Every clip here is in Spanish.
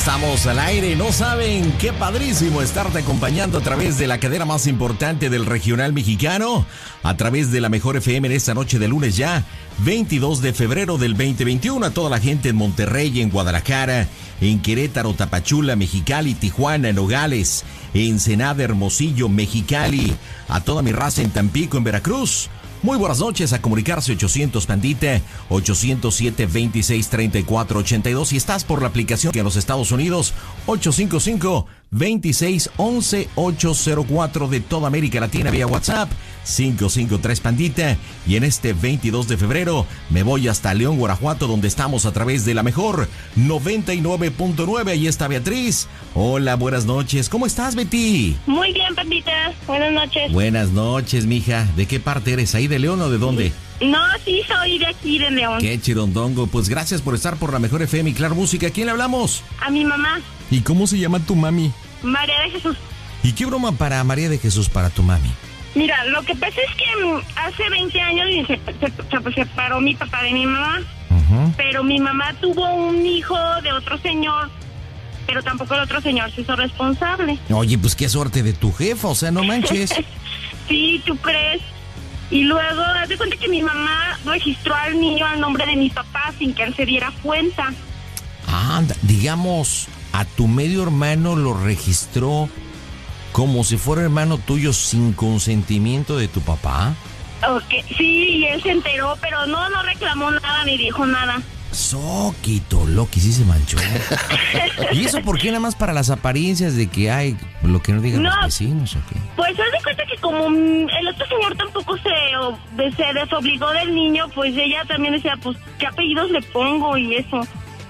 estamos al aire. No saben qué padrísimo estarte acompañando a través de la cadena más importante del regional mexicano, a través de la mejor FM en esta noche de lunes ya, 22 de febrero del 2021. A toda la gente en Monterrey, en Guadalajara, en Querétaro, Tapachula, Mexicali, Tijuana, en Nogales, Ensenada, Hermosillo, Mexicali, a toda mi raza en Tampico, en Veracruz. Muy buenas noches a comunicarse 800 Pandita 807 26 34 82 si estás por la aplicación que en los Estados Unidos 855 26 11 804 de toda América Latina vía WhatsApp 553 Pandita y en este 22 de febrero me voy hasta León, Guanajuato donde estamos a través de la mejor 99.9 ahí está Beatriz. Hola, buenas noches. ¿Cómo estás, Betty? Muy bien, Pandita. Buenas noches. Buenas noches, mija. ¿De qué parte eres? ¿Ahí de León o de dónde? No, sí, soy de aquí, de León. Qué chirondongo. Pues gracias por estar por la mejor FM y Claro Música. ¿A quién le hablamos? A mi mamá, ¿Y cómo se llama tu mami? María de Jesús. ¿Y qué broma para María de Jesús para tu mami? Mira, lo que pasa es que mm, hace 20 años se, se- se separó mi papá de mi mamá, pero mi mamá tuvo un hijo de otro señor, pero tampoco el otro señor se hizo responsable. Oye, pues qué suerte de tu jefa, o sea, no manches. Sí, ¿tú crees? Y luego, haz de cuenta que mi mamá registró al niño al nombre de mi papá sin que él se diera cuenta. Anda, digamos, a tu medio hermano lo registró como si fuera hermano tuyo sin consentimiento de tu papá. Ok, sí, y él se enteró, pero no, no reclamó nada ni dijo nada. Soquito, Loki, sí se manchó. ¿Y eso por qué nada más para las apariencias de que hay lo que no digan No. los vecinos o qué? Pues haz de cuenta que como mm, el otro señor tampoco se, se desobligó del niño, pues ella también decía, pues, ¿qué apellidos le pongo y eso?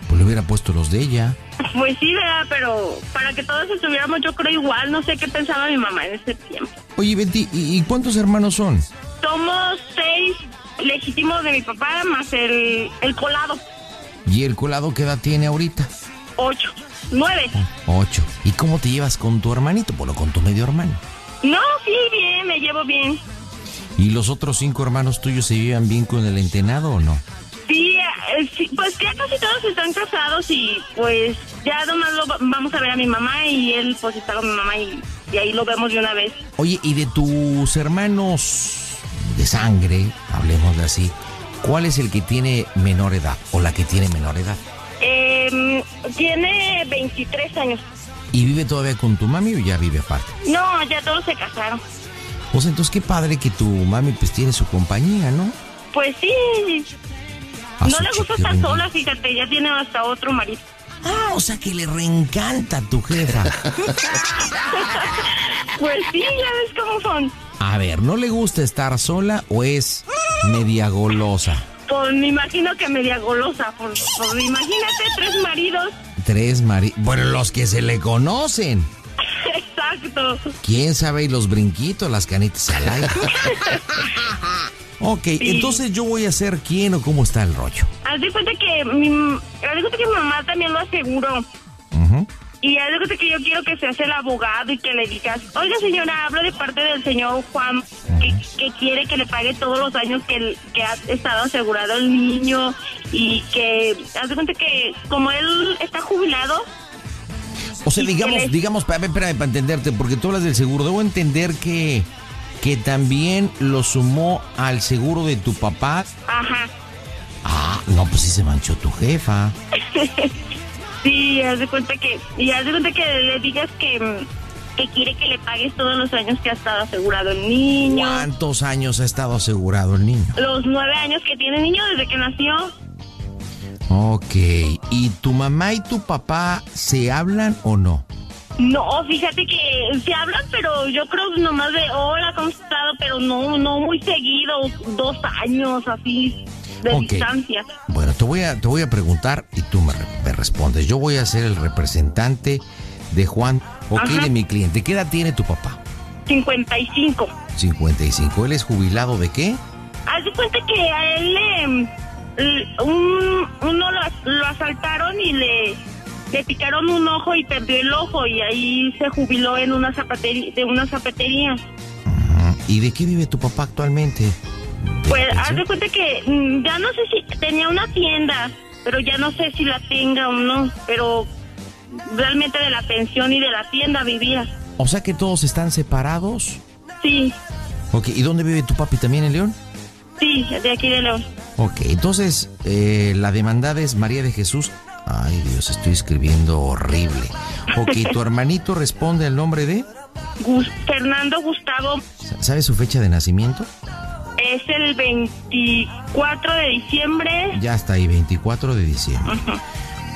Pues le hubiera puesto los de ella. Pues sí, ¿verdad? Pero para que todos estuviéramos, yo creo igual, no sé qué pensaba mi mamá en ese tiempo. Oye, Betty, ¿y, y cuántos hermanos son? Somos seis legítimos de mi papá, más el, el colado, ¿Y el colado qué edad tiene ahorita? ocho, nueve. Ocho. ¿Y cómo te llevas con tu hermanito? Bueno, con tu medio hermano. No, sí, bien, me llevo bien. ¿Y los otros cinco hermanos tuyos se llevan bien con el entenado o no? Sí, eh, sí, pues ya casi todos están casados y pues ya nomás lo va- vamos a ver a mi mamá y él pues está con mi mamá y, y ahí lo vemos de una vez. Oye, ¿y de tus hermanos de sangre, hablemos de así, cuál es el que tiene menor edad o la que tiene menor edad? Eh, tiene 23 años. ¿Y vive todavía con tu mami o ya vive aparte? No, ya todos se casaron. Pues entonces qué padre que tu mami pues tiene su compañía, ¿no? Pues sí, A no le gusta estar sola, fíjate, ya tiene hasta otro marido. Ah, o sea que le reencanta a tu jefa. Pues sí, ya ves cómo son. A ver, ¿no le gusta estar sola o es media golosa? Pues me imagino que media golosa. Pues, pues imagínate, tres maridos. Tres mari... Bueno, los que se le conocen. Exacto. ¿Quién sabe? Y los brinquitos, las canitas al aire. ok, entonces yo voy a ser quién o cómo está el rollo. Haz de cuenta que mi, haz de cuenta que mi mamá también lo aseguró. Ujú. Y haz de cuenta que yo quiero que seas el abogado y que le digas, oiga señora, hablo de parte del señor Juan, que, que quiere que le pague todos los años que, que ha estado asegurado el niño y que, haz de cuenta que como él está jubilado, O sea, ¿Y qué digamos, le- digamos, para, para entenderte, porque tú hablas del seguro, debo entender que, que también lo sumó al seguro de tu papá. ajá, Ah, no, pues sí se manchó tu jefa. sí, haz de cuenta que, y haz de cuenta que le digas que, mm, que quiere que le pagues todos los años que ha estado asegurado el niño, ¿Cuántos años ha estado asegurado el niño? los nueve años que tiene el niño desde que nació. Ok, ¿y tu mamá y tu papá se hablan o no? No, fíjate que se hablan, pero yo creo nomás de hola, ¿cómo has estado? Pero no, no muy seguido, dos años así de Ok. distancia. Bueno, te voy a, te voy a preguntar y tú me, me respondes. Yo voy a ser el representante de Juan, ok, Ajá. de mi cliente. ¿Qué edad tiene tu papá? 55. 55. ¿Él es jubilado de qué? Haz de cuenta que a él le, l- un, uno lo, lo asaltaron y le, le picaron un ojo y perdió el ojo y ahí se jubiló en una zapatería, de una zapatería. ¿Y de qué vive tu papá actualmente? ¿De Pues la haz de cuenta que mm, ya no sé si tenía una tienda, pero ya no sé si la tenga o no, pero realmente de la pensión y de la tienda vivía. O sea que todos están separados. Sí. Ok, ¿y dónde vive tu papi también en León? Sí, de aquí de León. Ok, entonces eh, la demandada es María de Jesús. Ay Dios, estoy escribiendo horrible. Ok, ¿tu hermanito responde al nombre de? Fernando Gustavo. ¿Sabe su fecha de nacimiento? Es el 24 de diciembre. Ya está ahí, 24 de diciembre.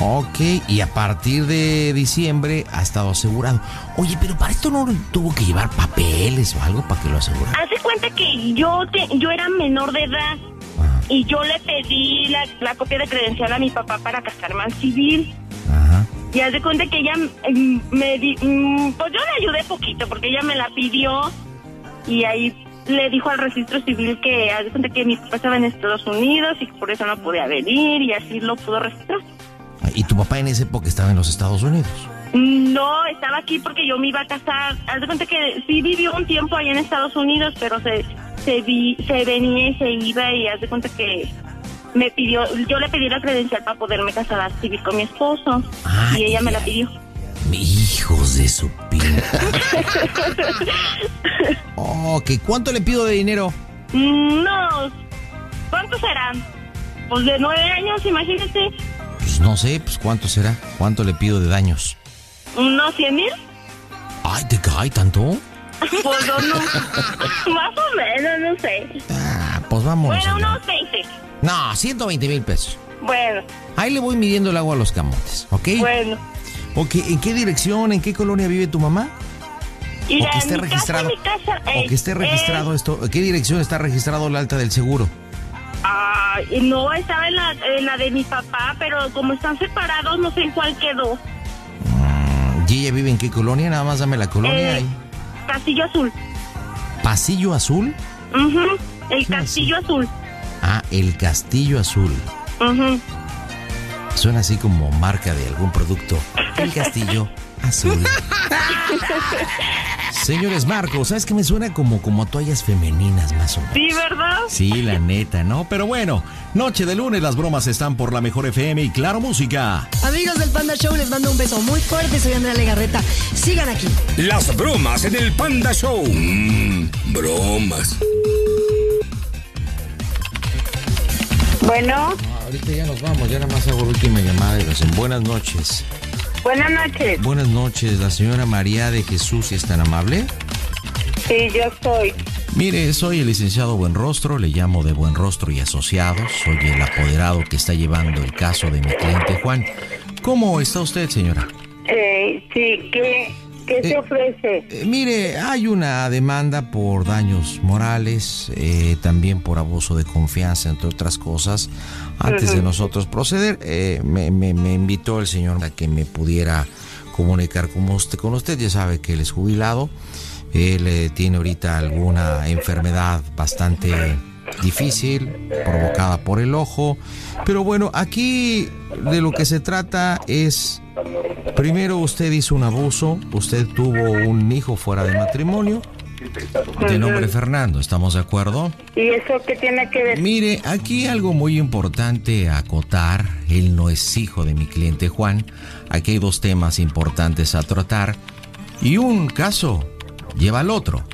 Ok, y a partir de diciembre ha estado asegurado. Oye, pero para esto no tuvo que llevar papeles o algo para que lo asegurara. Hace cuenta que yo, yo era menor de edad y yo le pedí la, copia de credencial a mi papá para casarme al civil. Ajá. Y hace cuenta que ella mm, me mm, pues yo le ayudé poquito porque ella me la pidió y ahí le dijo al registro civil que hace cuenta que mi papá estaba en Estados Unidos y por eso no podía venir y así lo pudo registrar. ¿Y tu papá en esa época estaba en los Estados Unidos? No, estaba aquí porque yo me iba a casar. Haz de cuenta que sí vivió un tiempo allá en Estados Unidos, pero se, se, vi, se venía y se iba y haz de cuenta que me pidió, yo le pedí la credencial para poderme casar a civil con mi esposo y ella me la pidió. Hijos de su pila. ok, ¿cuánto le pido de dinero? No, ¿cuánto serán? Pues de nueve años, imagínate. Pues no sé, pues cuánto será. ¿Cuánto le pido de daños? ¿Unos 100 mil? Ay, ¿te cae tanto? Pues no, no. Más o menos, no sé. Ah, pues vamos. Bueno, unos 20. No, 120 mil pesos. Bueno. Ahí le voy midiendo el agua a los camotes, ¿ok? Bueno. Ok, ¿en qué dirección, en qué colonia vive tu mamá? o que esté registrado. Casa, o que esté registrado esto. ¿En qué dirección está registrado el alta del seguro? Ah, no, estaba en la, en la de mi papá, pero como están separados, no sé en cuál quedó. Mm, ¿Y ella vive en qué colonia? Nada más dame la colonia. Eh, Castillo Azul. ¿Pasillo Azul? el Castillo Azul. Ah, el Castillo Azul. Suena así como marca de algún producto. El Castillo Azul. Señores Marcos, ¿sabes qué me suena como, como toallas femeninas más o menos? Sí, ¿verdad? Sí, la neta, ¿no? Pero bueno, noche de lunes, las bromas están por la mejor FM y claro música. Amigos del Panda Show, les mando un beso muy fuerte, soy Andrea Legarreta. Sigan aquí. Las bromas en el Panda Show. Mmm, bromas. Bueno. Ahorita ya nos vamos, ya nada más hago la última llamada y lo hacen. Buenas noches. Buenas noches. Buenas noches, la señora María de Jesús, ¿es tan amable? Sí, yo soy. Mire, soy el licenciado Buenrostro, le llamo de Buenrostro y Asociados, soy el apoderado que está llevando el caso de mi cliente Juan. ¿Cómo está usted, señora? Eh, sí, ¿qué, ¿Qué se eh, ofrece? Eh, mire, hay una demanda por daños morales, eh, también por abuso de confianza, entre otras cosas. Antes de nosotros proceder, me, me, invitó el señor a que me pudiera comunicar con usted. Con usted ya sabe que él es jubilado. Él tiene ahorita alguna enfermedad bastante difícil, provocada por el ojo. Pero bueno, aquí de lo que se trata es Primero usted hizo un abuso, usted tuvo un hijo fuera de matrimonio. De nombre Fernando, ¿estamos de acuerdo? ¿Y eso qué tiene que ver? Mire, aquí algo muy importante a acotar. Él no es hijo de mi cliente Juan. Aquí hay dos temas importantes a tratar. Y un caso lleva al otro.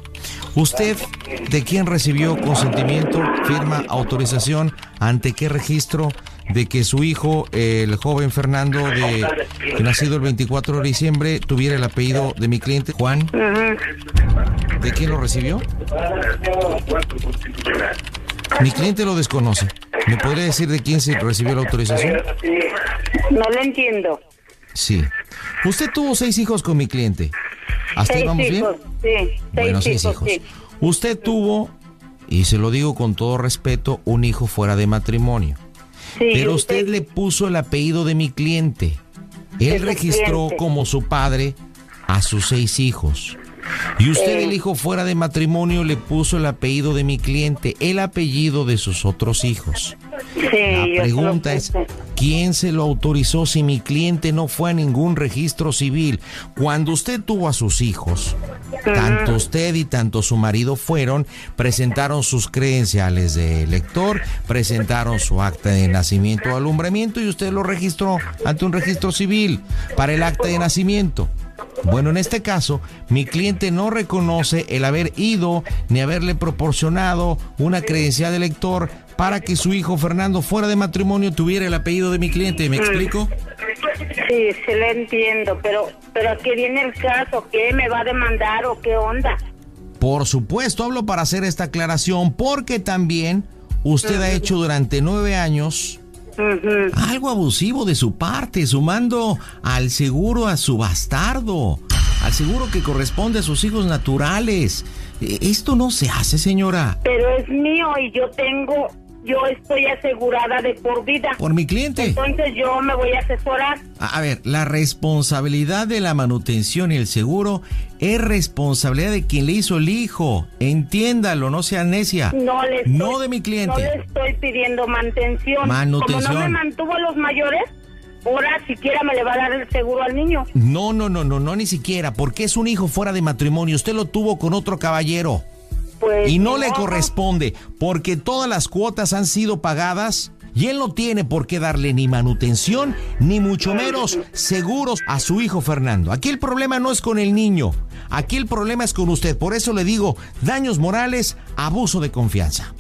¿Usted de quién recibió consentimiento, firma, autorización, ante qué registro de que su hijo, el joven Fernando, de, nacido el 24 de diciembre, tuviera el apellido de mi cliente, Juan. ¿De quién lo recibió? Mi cliente lo desconoce. ¿Me podría decir de quién se recibió la autorización? No lo entiendo. Sí. Usted tuvo seis hijos con mi cliente. ¿Hasta ahí vamos bien? Sí. bueno, seis hijos. Usted tuvo, y se lo digo con todo respeto, un hijo fuera de matrimonio. Pero usted, le puso el apellido de mi cliente. Él registró como su padre a sus seis hijos. Y usted, el hijo fuera de matrimonio, le puso el apellido de mi cliente, el apellido de sus otros hijos. Sí, La pregunta es. ¿quién se lo autorizó si mi cliente no fue a ningún registro civil? Cuando usted tuvo a sus hijos, tanto usted y tanto su marido fueron, presentaron sus credenciales de elector, presentaron su acta de nacimiento o alumbramiento y usted lo registró ante un registro civil para el acta de nacimiento. Bueno, en este caso, mi cliente no reconoce el haber ido ni haberle proporcionado una credencial de elector para que su hijo Fernando fuera de matrimonio tuviera el apellido de mi cliente. ¿Me explico? Sí, sí lo entiendo, pero pero ¿a qué viene el caso? ¿Qué me va a demandar o qué onda? Por supuesto, hablo para hacer esta aclaración porque también usted ha hecho durante nueve años algo abusivo de su parte, sumando al seguro a su bastardo, al seguro que corresponde a sus hijos naturales. Eh, Esto no se hace, señora. Pero es mío y yo tengo, yo estoy asegurada de por vida. Por mi cliente. Entonces yo me voy a asesorar. A a ver, la responsabilidad de la manutención y el seguro es responsabilidad de quien le hizo el hijo. Entiéndalo, no sea necia. No le estoy, No de mi cliente. No le estoy pidiendo mantención. Manutención. Como no me mantuvo los mayores, ahora siquiera me le va a dar el seguro al niño. No, no, no, no, no, ni siquiera, porque es un hijo fuera de matrimonio. Usted lo tuvo con otro caballero. Pues Y no le corresponde, porque todas las cuotas han sido pagadas y él no tiene por qué darle ni manutención, ni mucho menos seguros a su hijo Fernando. Aquí el problema no es con el niño, aquí el problema es con usted. Por eso le digo, daños morales, abuso de confianza.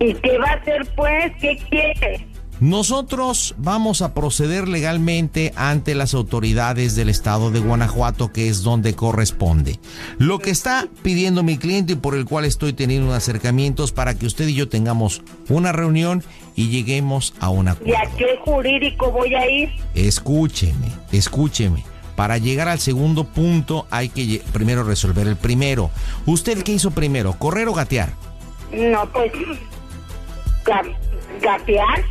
¿Y qué va a hacer pues? ¿Qué quiere? Nosotros vamos a proceder legalmente ante las autoridades del estado de Guanajuato, que es donde corresponde. Lo que está pidiendo mi cliente y por el cual estoy teniendo acercamientos para que usted y yo tengamos una reunión y lleguemos a un ¿Y acuerdo. a qué jurídico voy a ir? Escúcheme, escúcheme. Para llegar al segundo punto hay que primero resolver el primero. ¿Usted qué hizo primero? ¿Correr o gatear? No, pues... ga- ¿Gatear?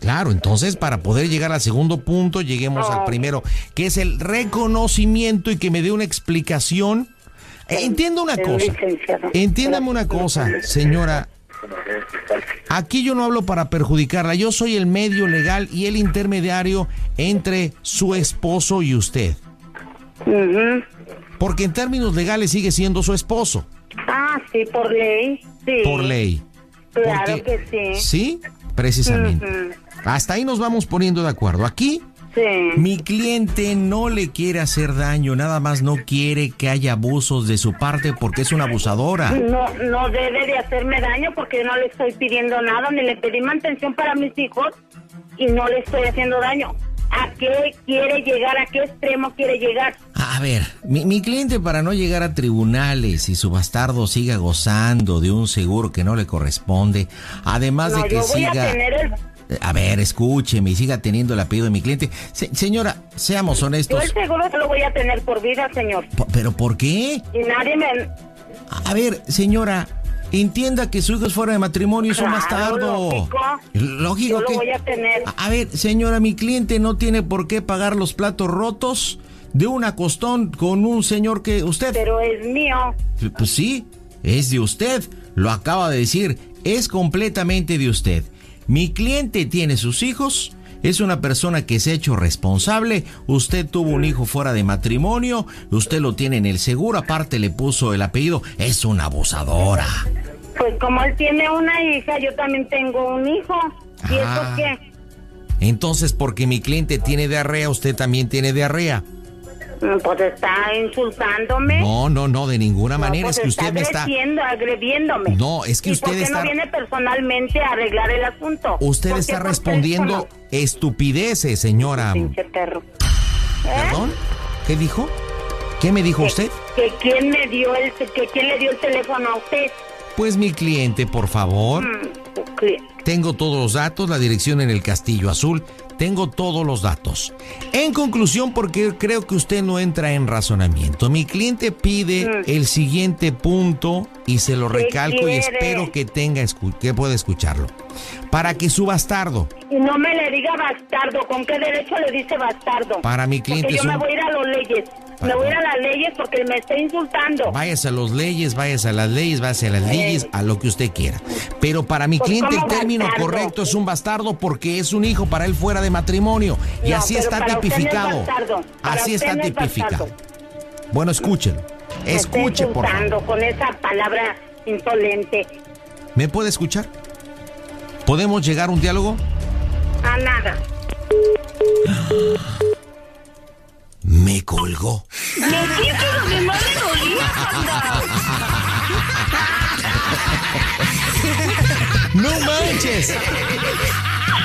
Claro, entonces para poder llegar al segundo punto, lleguemos al primero, que es el reconocimiento y que me dé una explicación. Eh, Entienda una cosa. Entiéndame una cosa, señora. Aquí yo no hablo para perjudicarla, yo soy el medio legal y el intermediario entre su esposo y usted. Porque en términos legales sigue siendo su esposo, Ah, sí, por ley. Sí. por ley. Claro Porque- que sí. Sí, precisamente. Hasta ahí nos vamos poniendo de acuerdo. Aquí Sí. Mi cliente no le quiere hacer daño, nada más no quiere que haya abusos de su parte porque es una abusadora. No, no debe de hacerme daño porque no le estoy pidiendo nada, ni le pedí mantención para mis hijos y no le estoy haciendo daño. ¿A qué quiere llegar? ¿A qué extremo quiere llegar? A ver, mi, mi cliente para no llegar a tribunales y su bastardo siga gozando de un seguro que no le corresponde, además No, de que yo voy a siga... tener el... A ver, escúcheme y siga teniendo el apellido de mi cliente. Se- señora, seamos Yo honestos. el seguro se lo voy a tener por vida, señor. ¿Pero por qué? Y nadie me... A ver, señora, entienda que su hijo es fuera de matrimonio y es un Claro, bastardo. lógico. Lógico Yo que... lo voy a tener. A ver, señora, mi cliente no tiene por qué pagar los platos rotos de un acostón con un señor que usted... Pero es mío. Pues sí, es de usted. Lo acaba de decir, es completamente de usted. Mi cliente tiene sus hijos, es una persona que se ha hecho responsable, usted tuvo un hijo fuera de matrimonio, usted lo tiene en el seguro, aparte le puso el apellido, es una abusadora. Pues como él tiene una hija, yo también tengo un hijo. ¿Y Ah. eso qué? Entonces, porque mi cliente tiene diarrea, usted también tiene diarrea. Pues está insultándome. No, no, no, de ninguna No, manera pues es que usted me está... agrediéndome. No, es que ¿Y usted por qué está- no viene personalmente a arreglar el asunto? Usted ¿Por qué está respondiendo estupideces, señora. Pinche perro. ¿Eh? ¿Perdón? ¿Qué dijo? ¿Qué me dijo ¿Que- usted? Que quién me dio el, que quién le dio el teléfono a usted. Pues mi cliente, por favor. Mm, Tengo todos los datos, la dirección en el Castillo Azul. Tengo todos los datos. En conclusión, porque creo que usted no entra en razonamiento. Mi cliente pide Mm. el siguiente punto y se lo ¿Qué recalco y espero que tenga que pueda escucharlo. Para que su bastardo, Y no me le diga bastardo. ¿Con qué derecho le dice bastardo? para mi cliente Porque yo me voy a ir a las leyes. Me voy a ir a las leyes porque me está insultando. Váyase a las leyes, váyase a las leyes, váyase a las leyes, a lo que usted quiera. Pero para mi Pues, cliente el ¿cómo término bastardo? correcto es un bastardo porque es un hijo para él fuera de matrimonio. Y No, así está no es tipificado. Así está no es tipificado. Bueno, escúchelo. Me está Escuche, por favor. insultando con esa palabra insolente. ¿Me puede escuchar? ¿Podemos llegar a un diálogo? A nada. Me colgó. Me lo que más le dolía. ¡No manches!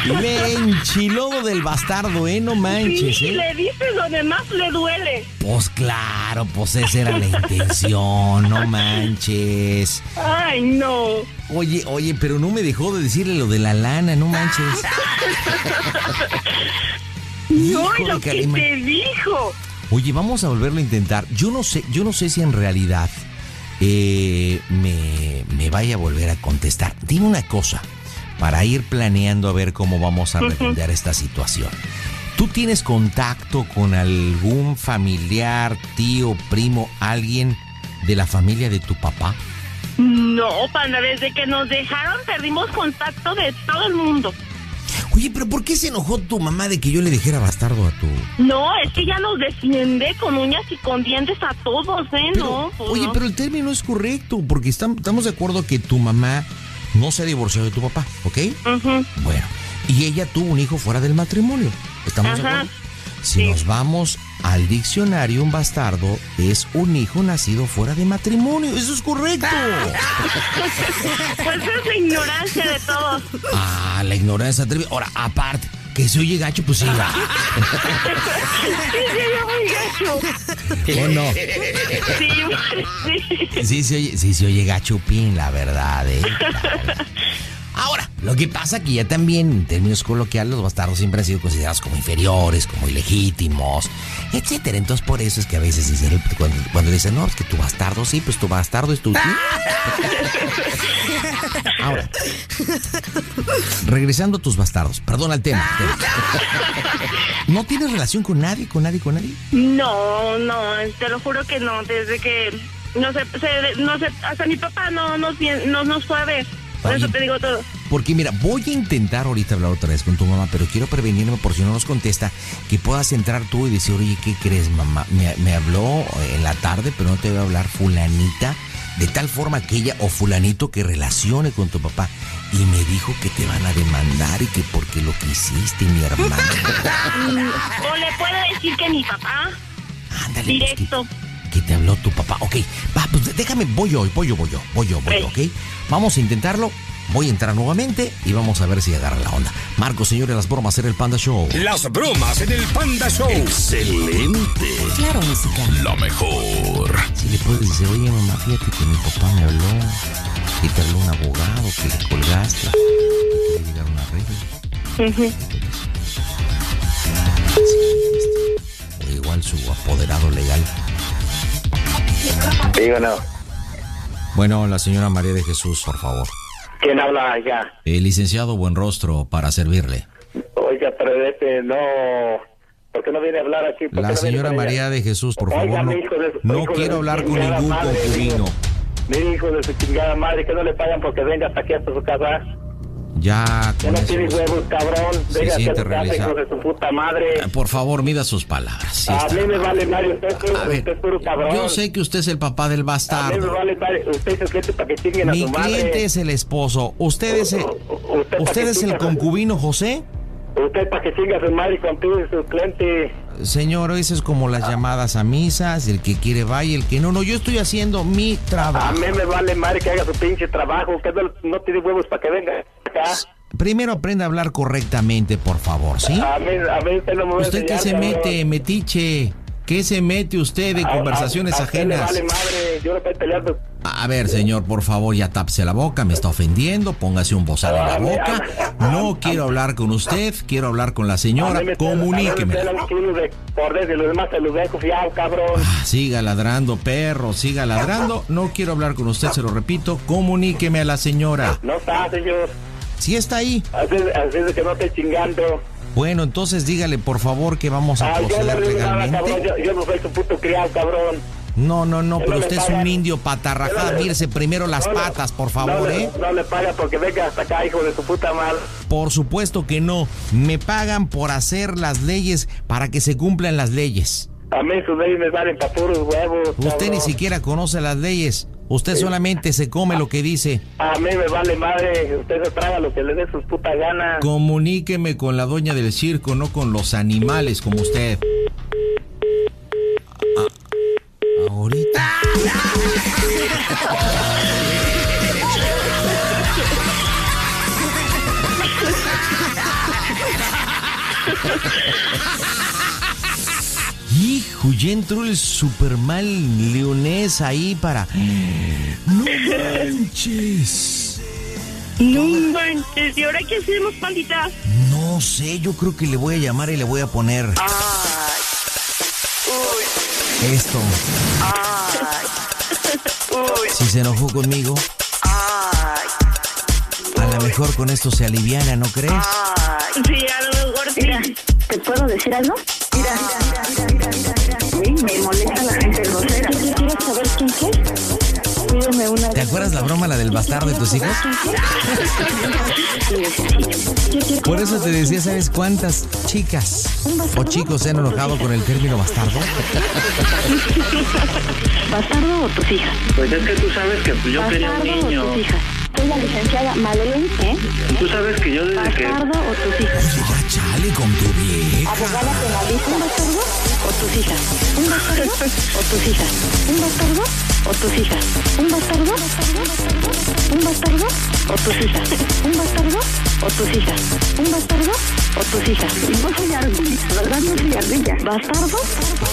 Le enchiló del bastardo, ¿eh? No manches, Sí, ¿eh? le dices lo demás le duele. Pues claro, pues esa era la intención, no manches. Ay, no. Oye, oye, pero no me dejó de decirle lo de la lana, no manches. No, Hijo lo que te dijo. Oye, vamos a volverlo a intentar. Yo no sé, yo no sé si en realidad eh, me, me vaya a volver a contestar. Dime una cosa, para ir planeando a ver cómo vamos a redondear esta situación. ¿Tú tienes contacto con algún familiar, tío, primo, alguien de la familia de tu papá? No, panda, desde que nos dejaron perdimos contacto de todo el mundo. Oye, pero ¿por qué se enojó tu mamá de que yo le dijera bastardo a tu... No, es que ya nos defiende con uñas y con dientes a todos, ¿eh? Pero, no. oye, pero el término es correcto, porque estam- estamos de acuerdo que tu mamá no se ha divorciado de tu papá, ¿ok? Bueno, y ella tuvo un hijo fuera del matrimonio. ¿Estamos de acuerdo? Si Sí. nos vamos al diccionario, un bastardo es un hijo nacido fuera de matrimonio. Eso es correcto. Pues es la ignorancia de todos. Ah, la ignorancia atrevida. Ahora, aparte, que se oye gacho, pues sí. va. Sí, muy gacho. ¿O no? Sí, sí. Sí se oye, sí se oye gachupín, la verdad, ¿eh? Ahora, lo que pasa que ya también, en términos coloquiales, los bastardos siempre han sido considerados como inferiores, como ilegítimos, etcétera. Entonces, por eso es que a veces dicen, cuando, cuando dicen, no, es que tu bastardo, sí, pues tu bastardo es tu tío. Ahora, regresando a tus bastardos, perdona el tema. ¿No tienes relación con nadie, con nadie, con nadie? No, no, te lo juro que no. Desde que no sé, se- no sé, hasta mi papá no nos no nos fue a ver. Por eso te digo todo. Porque mira, voy a intentar ahorita hablar otra vez con tu mamá, pero quiero prevenirme por si no nos contesta, que puedas entrar tú y decir, oye, ¿qué crees, mamá? Me, me habló en la tarde, pero no te voy a hablar fulanita, de tal forma que ella o fulanito que relacione con tu papá. Y me dijo que te van a demandar y que porque lo que hiciste, mi hermano. O le puedo decir que mi papá, Ándale, pues, que- directo. Que te habló tu papá. Ok, va, pues déjame, voy yo, voy yo, voy yo, voy yo, voy yo, ok. Vamos a intentarlo. Voy a entrar nuevamente y vamos a ver si agarra la onda. Marco, señores, las bromas en el Panda Show. Las bromas en el Panda Show. Excelente. Claro, música. Lo mejor. Si le puedes decir, oye mamá, fíjate que mi papá me habló, que te habló un abogado, que le colgaste, que quiere llegar a un arreglo. Ujú. O igual su apoderado legal. Díganos, Bueno, la señora María de Jesús, por favor. ¿quién habla allá? El licenciado Buen Rostro para servirle. Oiga, pero este no. ¿Por qué no viene a hablar aquí? ¿Por qué La no señora? María de Jesús, por Oiga, favor, no, hijo de su- no hijo de quiero su hablar con ningún madre, concubino. Mi hijo de su chingada madre, que no le pagan porque venga hasta aquí hasta su casa. Ya, con no eso. tiene huevos, cabrón. Se Venga siente a realizado. de su puta madre. Eh, Por favor, mida sus palabras. sí a mí me vale madre, usted es puro, A ver, usted es puro cabrón. Yo sé que usted es el papá del A mí me bastardo. vale madre, usted es el cliente para que chinguen a Mi su madre. cliente es el esposo. ¿Usted es el, Usted usted es el a concubino, José? Usted para que chingue a su madre contigo y su cliente. Señor, eso es como las llamadas a misas, el que quiere vaya, el que no. No, yo estoy haciendo mi A trabajo. mí me vale madre que haga su pinche trabajo, que no, no tiene huevos para que venga. Primero aprenda a hablar correctamente, por favor, ¿sí? A mí, a mí usted no me ¿Usted qué enseñar, se mete, metiche? ¿Qué se mete usted de A- conversaciones a- a ajenas? vale madre, yo no estoy peleando. A ver, señor, por favor, ya tápese la boca, me está ofendiendo, póngase un bozal en la boca. No quiero hablar con usted, quiero hablar con la señora, comuníqueme. Ah, Siga ladrando, perro, siga ladrando. No quiero hablar con usted, se lo repito. Comuníqueme a la señora. No está, señor. Sí está ahí. Así, así es que no esté chingando. Bueno, entonces dígale por favor que vamos a Ah, yo no proceder nada, cabrón. legalmente. Yo, yo no soy tu puto criado, cabrón. No, no, no, Yo pero no usted es un indio patarrajada. Yo no Mírese primero las No patas, por no favor, ¿eh? No le paga porque venga hasta acá, hijo de su puta madre. Por supuesto que no. Me pagan por hacer las leyes para que se cumplan las leyes. A mí sus leyes me salen pa' puros huevos. Usted cabrón. ni siquiera conoce las leyes. Usted solamente se come lo que dice. A mí me vale madre. Usted se traga lo que le dé sus putas ganas. Comuníqueme con la doña del circo, no con los animales como usted. Ah, ahorita. Entró el Superman leonés ahí para... No manches. No manches, ¿y ahora qué hacemos, pandita? No sé, yo creo que le voy a llamar y le voy a poner Ay, uy, esto. uy, Si se enojó conmigo, ay, a lo mejor con esto se aliviana, ¿no crees? ay. Sí, a lo mejor sí. Mira, ¿te puedo decir algo? Mira, mira, mira, mira, mira, mira. Mí me molesta la gente grosera. ¿Quieres saber quién soy? Pídeme una... ¿Te acuerdas la broma, la del bastardo de tus hijos? Por eso te decía, ¿sabes cuántas chicas o chicos se han enojado con el término bastardo? ¿Bastardo o tus hijas? Pues es que tú sabes que pues, yo quería un ¿Bastardo niño. o tus hijas? Soy la licenciada Madeleine, ¿eh? Tú sabes que yo desde que... ¿Bastardo o tus hijas? Oye, ya chale con tu vieja. ¿Abogada penalista? ¿Un bastardo o tus hijas? ¿Un bastardo o tus hijas? ¿Un bastardo o tus hijas? ¿Un bastardo? ¿Un bastardo o tus hijas? ¿Un bastardo o tus hijas? ¿Un bastardo o tus hijas? No ¿verdad? No soy ardilla. ¿Bastardo?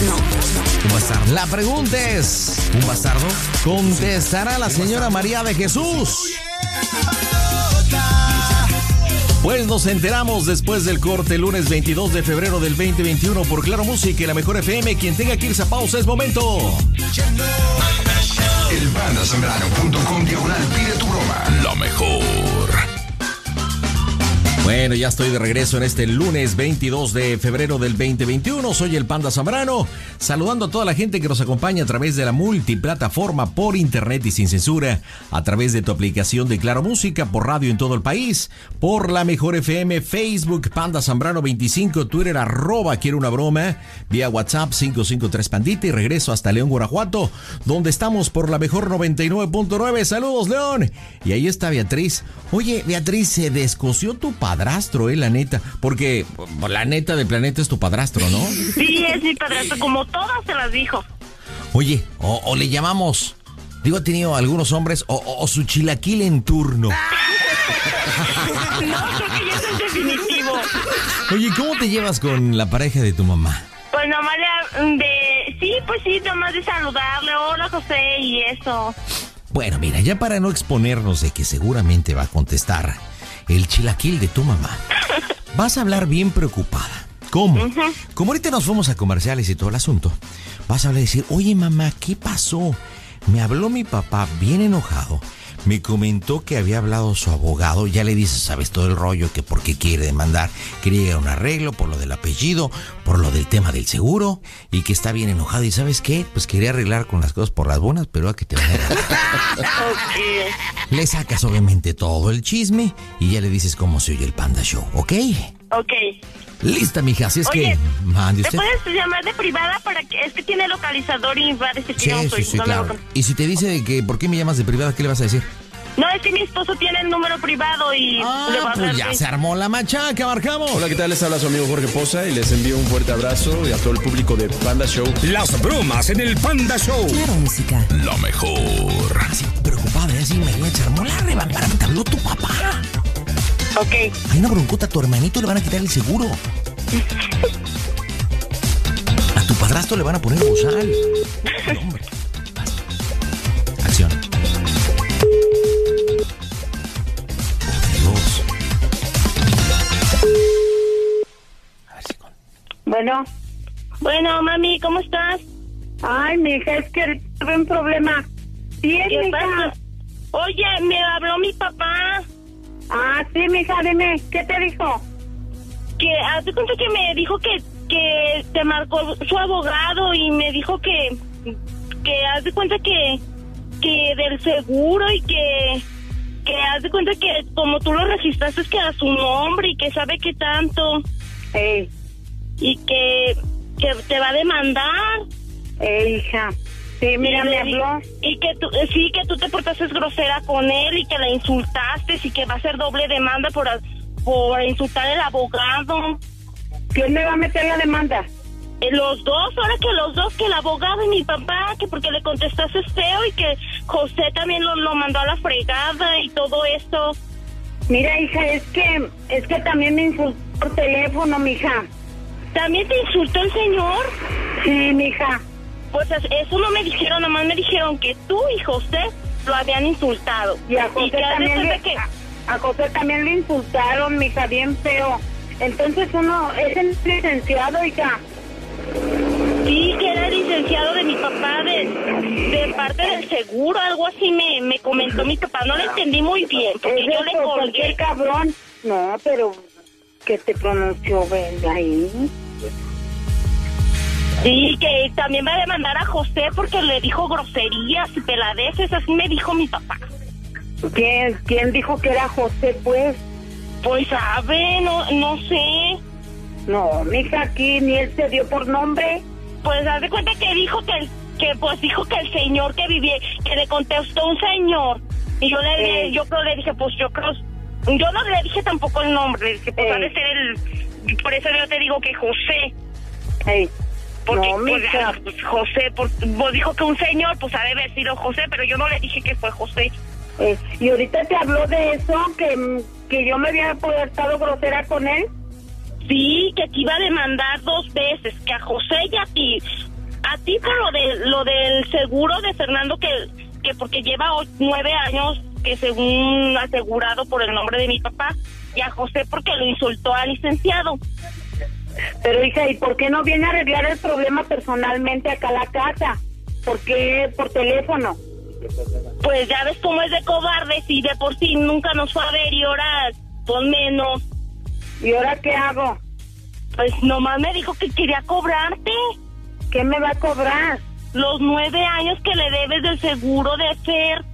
No. Un bastardo. La pregunta es, ¿un bastardo? Contestará la señora María de Jesús. Pues nos enteramos después del corte lunes 22 de febrero del 2021 por Claro Música y la Mejor FM. Quien tenga que irse a pausa es momento. Elbandasambrano.com diagonal pide tu broma. Lo mejor. Bueno, ya estoy de regreso en este lunes 22 de febrero del 2021. Soy el Panda Zambrano, saludando a toda la gente que nos acompaña a través de la multiplataforma por internet y sin censura, a través de tu aplicación de Claro Música, por radio en todo el país, por la Mejor FM, Facebook, Panda Zambrano 25, Twitter, arroba quiero una broma, vía WhatsApp 553 Pandita y regreso hasta León, Guanajuato, donde estamos por la Mejor 99.9. Saludos, León. Y ahí está Beatriz. Oye, Beatriz, se descoció tu padrastro, eh, la neta. Porque pues, la neta del planeta es tu padrastro, ¿no? Sí, es mi padrastro, como todas se las dijo. Oye, o, o le llamamos. Digo, ha tenido algunos hombres o, o- o su chilaquil en turno. No, creo que ya es el definitivo. Oye, ¿cómo te llevas con la pareja de tu mamá? Pues nomás de, de... Sí, pues sí, nomás de saludarle. Hola, José, y eso. Bueno, mira, ya para no exponernos de que seguramente va a contestar el chilaquil de tu mamá, vas a hablar bien preocupada. ¿Cómo? Como ahorita nos fuimos a comerciales y todo el asunto, vas a hablar y decir, oye mamá, ¿qué pasó? Me habló mi papá bien enojado. Me comentó que había hablado su abogado, ya le dices, sabes todo el rollo, que por qué quiere demandar, quería llegar a un arreglo por lo del apellido, por lo del tema del seguro, y que está bien enojado. ¿Y sabes qué? Pues quería arreglar con las cosas por las buenas, pero a que te van a Le sacas obviamente todo el chisme y ya le dices cómo se oye el Panda Show, ¿ok? Ok. Lista, mija, así es Oye, que mande ¿Te usted. puedes llamar de privada para que... Es que tiene localizador y va a decir que Sí, no sí, soy. sí, no me claro. Y si te dice de que por qué me llamas de privada, ¿qué le vas a decir? No, es que mi esposo tiene el número privado y le va a Ah, hablar pues ya se armó la machaca, marcamos. Hola, ¿qué tal? Les habla su amigo Jorge Poza y les envío un fuerte abrazo y a todo el público de Panda Show. Las bromas en el Panda Show. Claro, música. Lo mejor. Así preocupada, ¿eh? así me se armó la rebambara, te habló tu papá. Ok. Hay una broncota a tu hermanito, le van a quitar el seguro. A tu padrastro le van a poner bozal. No, hombre. Acción. Oh, Dios. A ver si con... Bueno, Bueno, mami, ¿cómo estás? ay, mija, es que tuve un problema. Bien, ¿Qué mija. pasa? Oye, me habló mi papá. Ah, sí, mija, dime, ¿qué te dijo? Que, haz de cuenta que me dijo que, que te marcó su abogado y me dijo que, que haz de cuenta que, que del seguro y que, que haz de cuenta que como tú lo registraste es que a su nombre y que sabe qué tanto Ey, y que, que te va a demandar. ey, hija. Sí, mira, me habló. Y que tú, sí, que tú te portaste grosera con él y que la insultaste y que va a ser doble demanda por, por insultar al abogado. ¿Quién me va a meter la demanda? Eh, Los dos, ahora que los dos, que el abogado y mi papá, que porque le contestaste feo y que José también lo, lo mandó a la fregada y todo esto. Mira, hija, es que, es que también me insultó por teléfono, mija. ¿También te insultó el señor? Sí, mija. Pues es- eso no me dijeron, nomás me dijeron que tú y José lo habían insultado. Y a José también le, que- a, a José también le insultaron, mija, bien feo. Entonces uno es el licenciado, hija. Sí, que era licenciado de mi papá, de, de parte del seguro, algo así me, me comentó mi papá. No le entendí muy bien, porque Es yo le colgué. cabrón. No, pero que te pronunció, ¿verdad? Ahí. Sí, que también va a demandar a José porque le dijo groserías y peladeces, así me dijo mi papá. ¿Quién, ¿Quién dijo que era José, pues? Pues sabe, no, no sé. No, mija, aquí ni él se dio por nombre. Pues haz de cuenta que dijo que, el- que pues dijo que el señor que vivía, que le contestó un señor. Y yo le, Eh. yo creo le dije, pues yo creo, yo no le dije tampoco el nombre, dije, pues Eh. ha de ser el, por eso yo te digo que José. Porque no, pues, mija. ah, pues, José, pues, vos dijo que un señor, pues ha de haber sido José, pero yo no le dije que fue José. Eh, y ahorita te habló de eso, que, que yo me había estado grosera con él. Sí, que te iba a demandar dos veces, que a José y a ti. A ti por lo de lo del seguro de Fernando que que porque lleva nueve años que según asegurado por el nombre de mi papá y a José porque lo insultó al licenciado. Pero hija, ¿y por qué no viene a arreglar el problema personalmente acá a la casa? ¿Por qué por teléfono? Pues ya ves cómo es de cobarde y de por sí nunca nos fue a ver y ahora con menos. ¿Y ahora qué hago? Pues nomás me dijo que quería cobrarte ¿Qué me va a cobrar? los nueve años que le debes del seguro de Fer.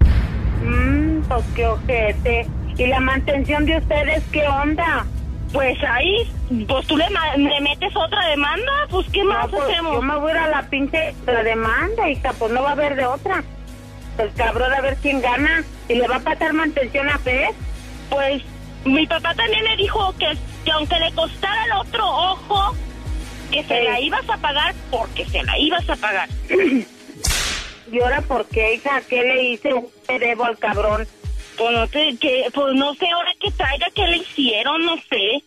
Mmm, pues qué ojete. ¿Y la mantención de ustedes qué onda? Pues ahí, pues tú le, ma- le metes otra demanda, pues ¿qué más No, pues, hacemos? yo me voy a ir a la pinche la demanda, hija, pues no va a haber de otra. El cabrón a ver quién gana y le va a pasar mantención a Fe. Pues mi papá también me dijo que, que aunque le costara el otro ojo, que se Sí. la ibas a pagar porque se la ibas a pagar. ¿Y ahora por qué, hija? ¿Qué le hice? ¿Qué debo al cabrón? Pues no, te- que, pues no sé ahora que traiga que le hicieron, no sé.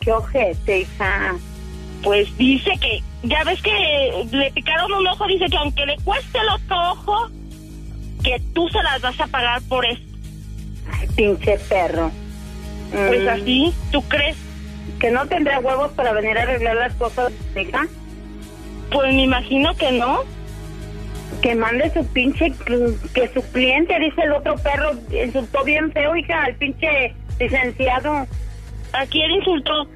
Qué ojete, hija. Pues dice que, ya ves que le picaron un ojo, dice que aunque le cueste el otro ojo, que tú se las vas a pagar por eso. Ay, pinche perro. Pues Mm, así, ¿tú crees? ¿Que no tendrá huevos para venir a arreglar las cosas, hija? Pues me imagino que no. Que mande su pinche, que su cliente, dice el otro perro, insultó bien feo, hija, al pinche licenciado. ¿A quién insultó?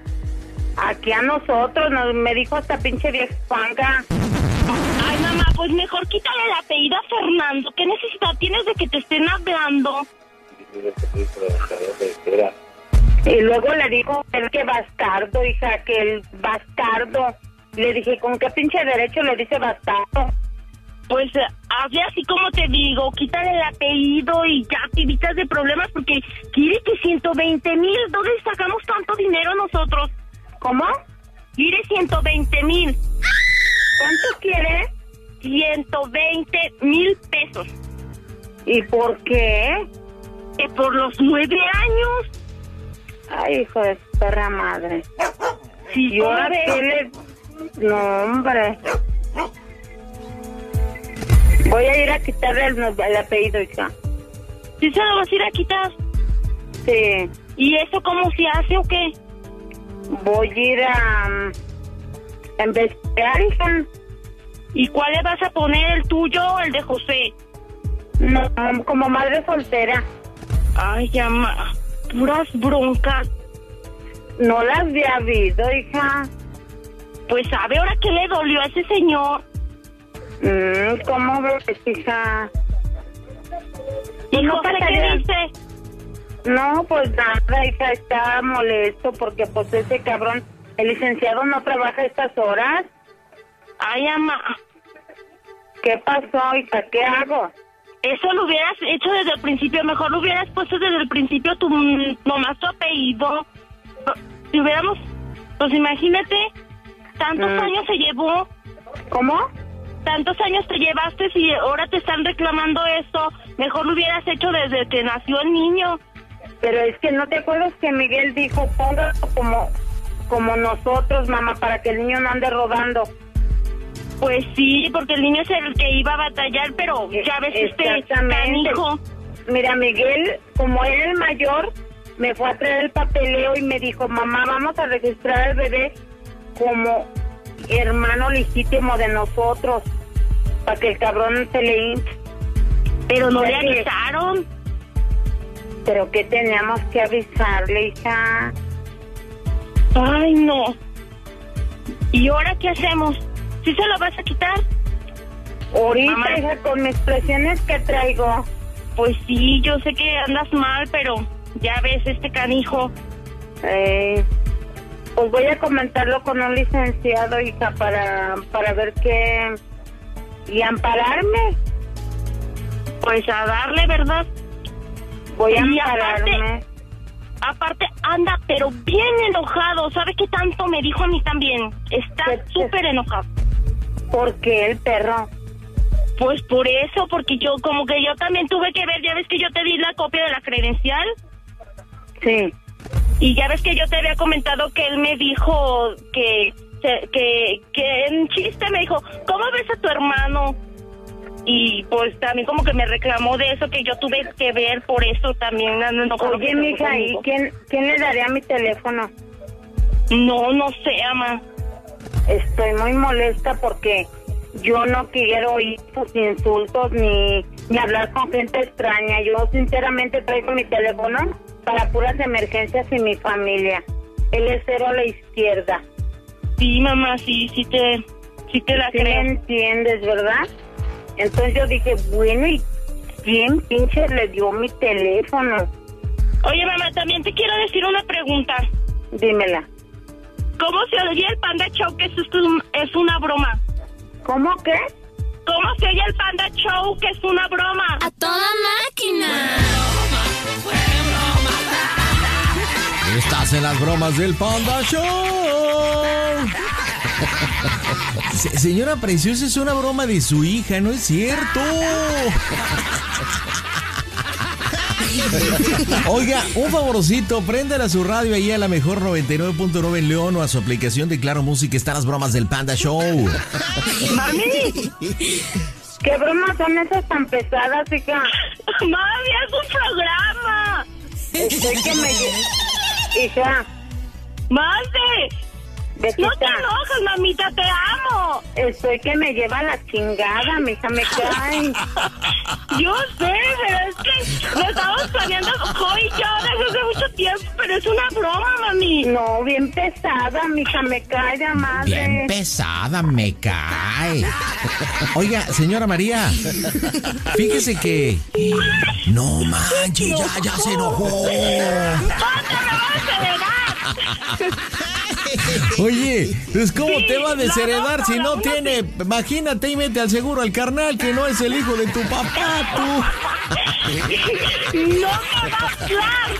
Aquí a nosotros, nos, me dijo hasta pinche vieja panga. Ay, mamá, pues mejor quítale el apellido a Fernando. ¿Qué necesidad tienes de que te estén hablando? Y luego le dijo el que bastardo, hija, que el bastardo. Le dije, ¿con qué pinche derecho le dice bastardo? Pues eh, hazle así como te digo, quítale el apellido y ya te evitas de problemas porque quiere que 120 mil, ¿dónde sacamos tanto dinero nosotros? ¿Cómo? Quiere 120 mil, ¿Cuánto quiere? 120 mil pesos. ¿Y por qué? Que por los nueve años. Ay, hijo de perra madre. Si ¿Y ahora ¿cómo ves? qué le...? No, hombre. Voy a ir a quitarle el, el apellido, hija. ¿Sí se lo vas a ir a quitar? Sí. ¿Y eso cómo se hace o qué? Voy a ir a... mm, a investigar, hija. ¿Y cuál le vas a poner, el tuyo o el de José? No, como madre soltera. Ay, llama. puras broncas. No las había habido, hija. Pues sabe ahora qué le dolió a ese señor. Mm, ¿Cómo ves, hija? ¿Y no José qué dice? No, pues nada, hija, está molesto porque pues ese cabrón, el licenciado no trabaja estas horas. Ay, ama, ¿Qué pasó, hija? ¿Qué hago? eso lo hubieras hecho desde el principio. Mejor lo hubieras puesto desde el principio tu nomás tu apellido. Si hubiéramos, pues imagínate, tantos Mm. años se llevó, ¿Cómo? Tantos años te llevaste y ahora te están reclamando esto. Mejor lo hubieras hecho desde que nació el niño. Pero es que no te acuerdas que Miguel dijo, póngalo como, como nosotros, mamá, para que el niño no ande rodando. Pues sí, porque el niño es el que iba a batallar, pero ya ves este canijo. Mira, Miguel, como era el mayor, me fue a traer el papeleo y me dijo, mamá, vamos a registrar al bebé como hermano legítimo de nosotros, para que el cabrón se le hinche. Pero no le avisaron. Pero que teníamos que avisarle, hija. Ay, no. ¿Y ahora qué hacemos? ¿Sí se lo vas a quitar? Ahorita, Mamá. hija, con mis presiones que traigo. Pues sí, yo sé que andas mal, pero ya ves este canijo. Eh, pues voy a comentarlo con un licenciado, hija, para, para ver qué... Y ampararme. Pues a darle, ¿verdad? Voy a Y ampararme. aparte, aparte anda, pero bien enojado. ¿Sabe qué tanto me dijo a mí también? Está súper enojado. ¿Por qué el perro? Pues por eso, porque yo como que yo también tuve que ver, ya ves que yo te di la copia de la credencial Sí. y ya ves que yo te había comentado que él me dijo que que que en chiste me dijo, "¿Cómo ves a tu hermano?" Y pues también como que me reclamó de eso que yo tuve que ver, por eso también ando enojado Oye, mija, ¿y quién, quién le daría mi teléfono? No, no sé, ama. Estoy muy molesta porque yo no quiero oír tus insultos ni, ni hablar con gente extraña. Yo sinceramente traigo mi teléfono para puras emergencias y mi familia. Él es cero a la izquierda. Sí, mamá, sí, sí te sí te la ¿Sí me creo. entiendes, verdad? Entonces yo dije, bueno, ¿y quién pinche le dio mi teléfono? Oye, mamá, también te quiero decir una pregunta. Dímela. ¿Cómo se oye el Panda Show que es, es una broma? ¿Cómo qué? ¿Cómo se oye el Panda Show que es una broma? ¡A toda máquina! Estás en las bromas del Panda Show. Se- señora preciosa, es una broma de su hija, no es cierto. Oiga, un favorcito, préndela a su radio ahí a la mejor 99.9 en León o a su aplicación de Claro Música. Están las bromas del Panda Show. ¡Mami! ¿Qué bromas son esas tan pesadas, hija? ¡Mami, es un programa! Estoy que me... Hija, ¡Mande! Besita. No te enojes, mamita, te amo. Estoy que me lleva la chingada, mija, me cae. Yo sé, pero es que lo estamos planeando Joy y yo desde hace mucho tiempo, pero es una broma, mami. No, bien pesada, mija, me cae de madre. Bien pesada, me cae. Oiga, señora María, fíjese que. No manches, ya, ya se enojó. ¡No te lo vas a! Oye, pues ¿cómo Sí, te va a desheredar si no tiene? Imagínate y mete al seguro al carnal que no es el hijo de tu papá, tú. ¡No me va a hablar!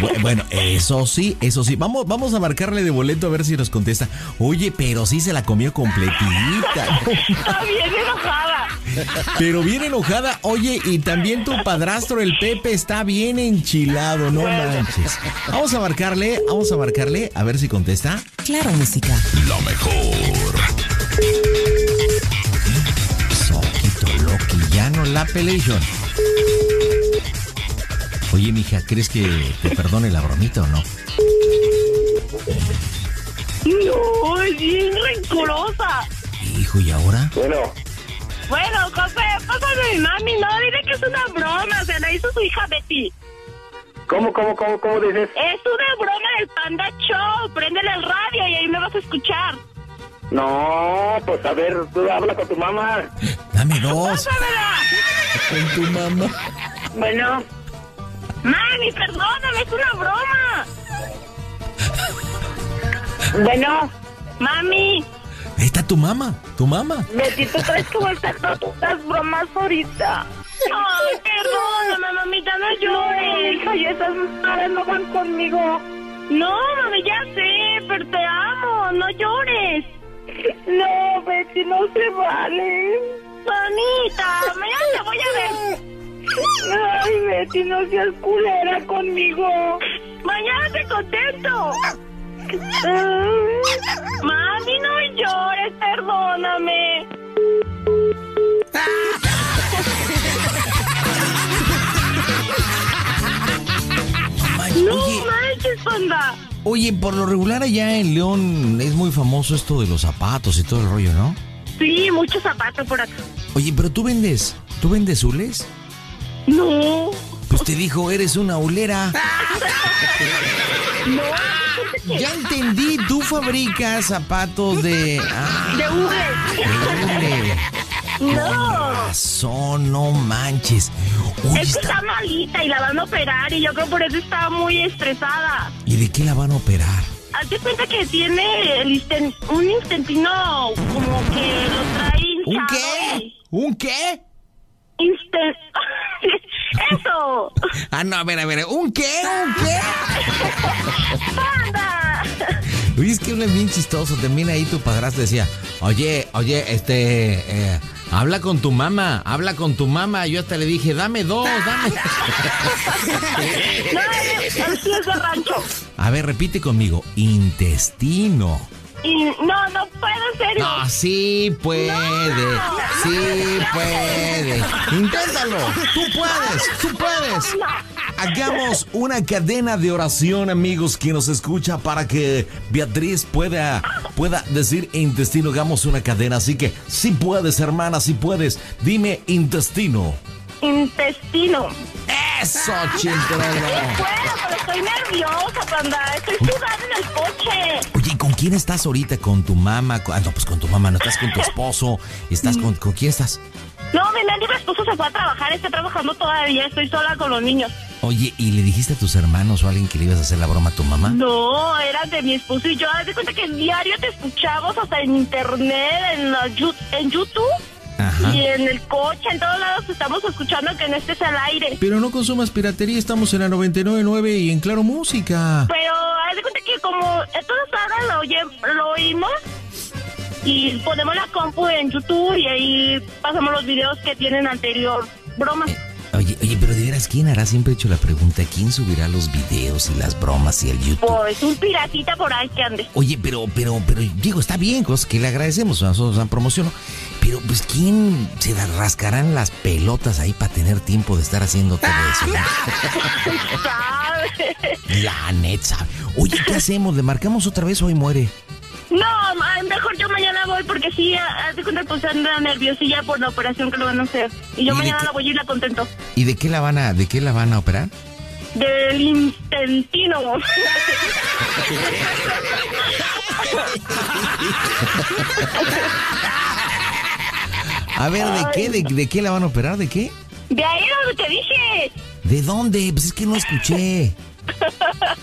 Bu- Bueno, eso sí, eso sí. Vamos, vamos a marcarle de boleto a ver si nos contesta. Oye, pero sí se la comió completita. Está bien enojada. Pero bien enojada. Oye, y también tu padrastro, el Pepe, está bien enchilado, no manches. Vamos a marcarle, vamos a marcarle, a ver si contesta. Claro, música. La mejor. Soquito Loquillano La Pelation. Oye, mija, ¿crees que te perdone la bromita o no? No, es bien rencorosa. Hijo, ¿y ahora? Bueno, Bueno, José, pásame a mi mami. No, dile que es una broma. Se la hizo su hija Betty. ¿Cómo, cómo, cómo, cómo dices? Es una broma del Panda Show. Préndele el radio y ahí me vas a escuchar. No, pues a ver, tú habla con tu mamá. Dame dos. ¡Pásamela! Con tu mamá. Bueno. Mami, perdóname, es una broma. Bueno. Mami, Ahí está tu mamá, tu mamá. Betty, ¿tú crees que estar todas bromas ahorita? Ay, perdóname, mamita, no llores. Hija, y esas madres no van conmigo. No, mami, ya sé, pero te amo, no llores. No, Betty, no se vale. Mamita, mañana te voy a ver. Ay, Betty, no seas culera conmigo. Mañana te contento. Mami, no llores, perdóname. No manches, panda. oye, por lo regular allá en León es muy famoso esto de los zapatos y todo el rollo, ¿no? Sí, mucho zapato por acá. Oye, pero tú vendes, ¿tú vendes hules? No. Pues te dijo, eres una hulera. No. Ya entendí, tú fabricas zapatos de... Ah, De hule. de hule. No. Razón, no manches. Oye, Es que está- está malita y la van a operar y yo creo por eso está muy estresada. ¿Y de qué la van a operar? Hazte cuenta que tiene el insten- un intestino como que lo trae ¿Un qué? ¿Un qué? Insten- ¡Eso! Ah, no, a ver, a ver, ¿un qué? ¿Un qué? ¡Panda! Oye, es que uno es bien chistoso. También ahí tu padrastro decía, oye, oye, este, eh, habla con tu mamá, habla con tu mamá. Yo hasta le dije, dame dos, dame. No, así es de rancho. A ver, repite conmigo, intestino. Y no, no puedo ser. No, sí puede, sí puede. Inténtalo, tú puedes, tú puedes. Hagamos una cadena de oración, amigos, que nos escucha para que Beatriz pueda, pueda decir intestino. Hagamos una cadena, así que sí puedes, hermana, sí puedes. Dime intestino. Intestino. Eso, Sí chintrero. puedo, pero estoy nerviosa, panda. Estoy sudando en el coche. Oye, ¿y ¿con quién estás ahorita? ¿Con tu mamá? Ah, no, pues con tu mamá, no estás con tu esposo. ¿Estás con, con quién estás? No, mi mi esposo se fue a trabajar, está trabajando todavía, estoy sola con los niños. Oye, ¿y le dijiste a tus hermanos o a alguien que le ibas a hacer la broma a tu mamá? No, era de mi esposo y yo. Haz de cuenta que diario te escuchamos hasta en internet, en, la en YouTube Ajá. y en el coche, en todos lados estamos escuchando que no estés al aire. Pero no consumas piratería, estamos en la 99.9 y en Claro Música. Pero haz de cuenta que como todas horas lo, oye- lo oímos y ponemos la compu en YouTube y ahí pasamos los videos que tienen anterior bromas. Oye, oye, pero de veras, ¿quién hará? Siempre he hecho la pregunta, ¿quién subirá los videos y las bromas y el YouTube? Pues un piratita por ahí que ande. Oye, pero, pero, pero, digo, está bien, cosas que le agradecemos, nosotros dan promoción, ¿no? Pero, pues, ¿quién se rascarán las pelotas ahí para tener tiempo de estar haciendo todo eso? ¿Sabes? La neta. Oye, ¿qué hacemos? ¿Le marcamos otra vez o hoy muere? No, mejor yo mañana voy porque sí, haz de cuenta pues anda nerviosilla por la operación que lo van a hacer. Y yo ¿Y de mañana la voy a ir la contento. ¿Y de qué la van a, de qué la van a operar? Del intestino. A ver, ¿de qué? ¿De, de qué la van a operar? ¿De qué? De ahí donde te dije. ¿De dónde? Pues es que no escuché.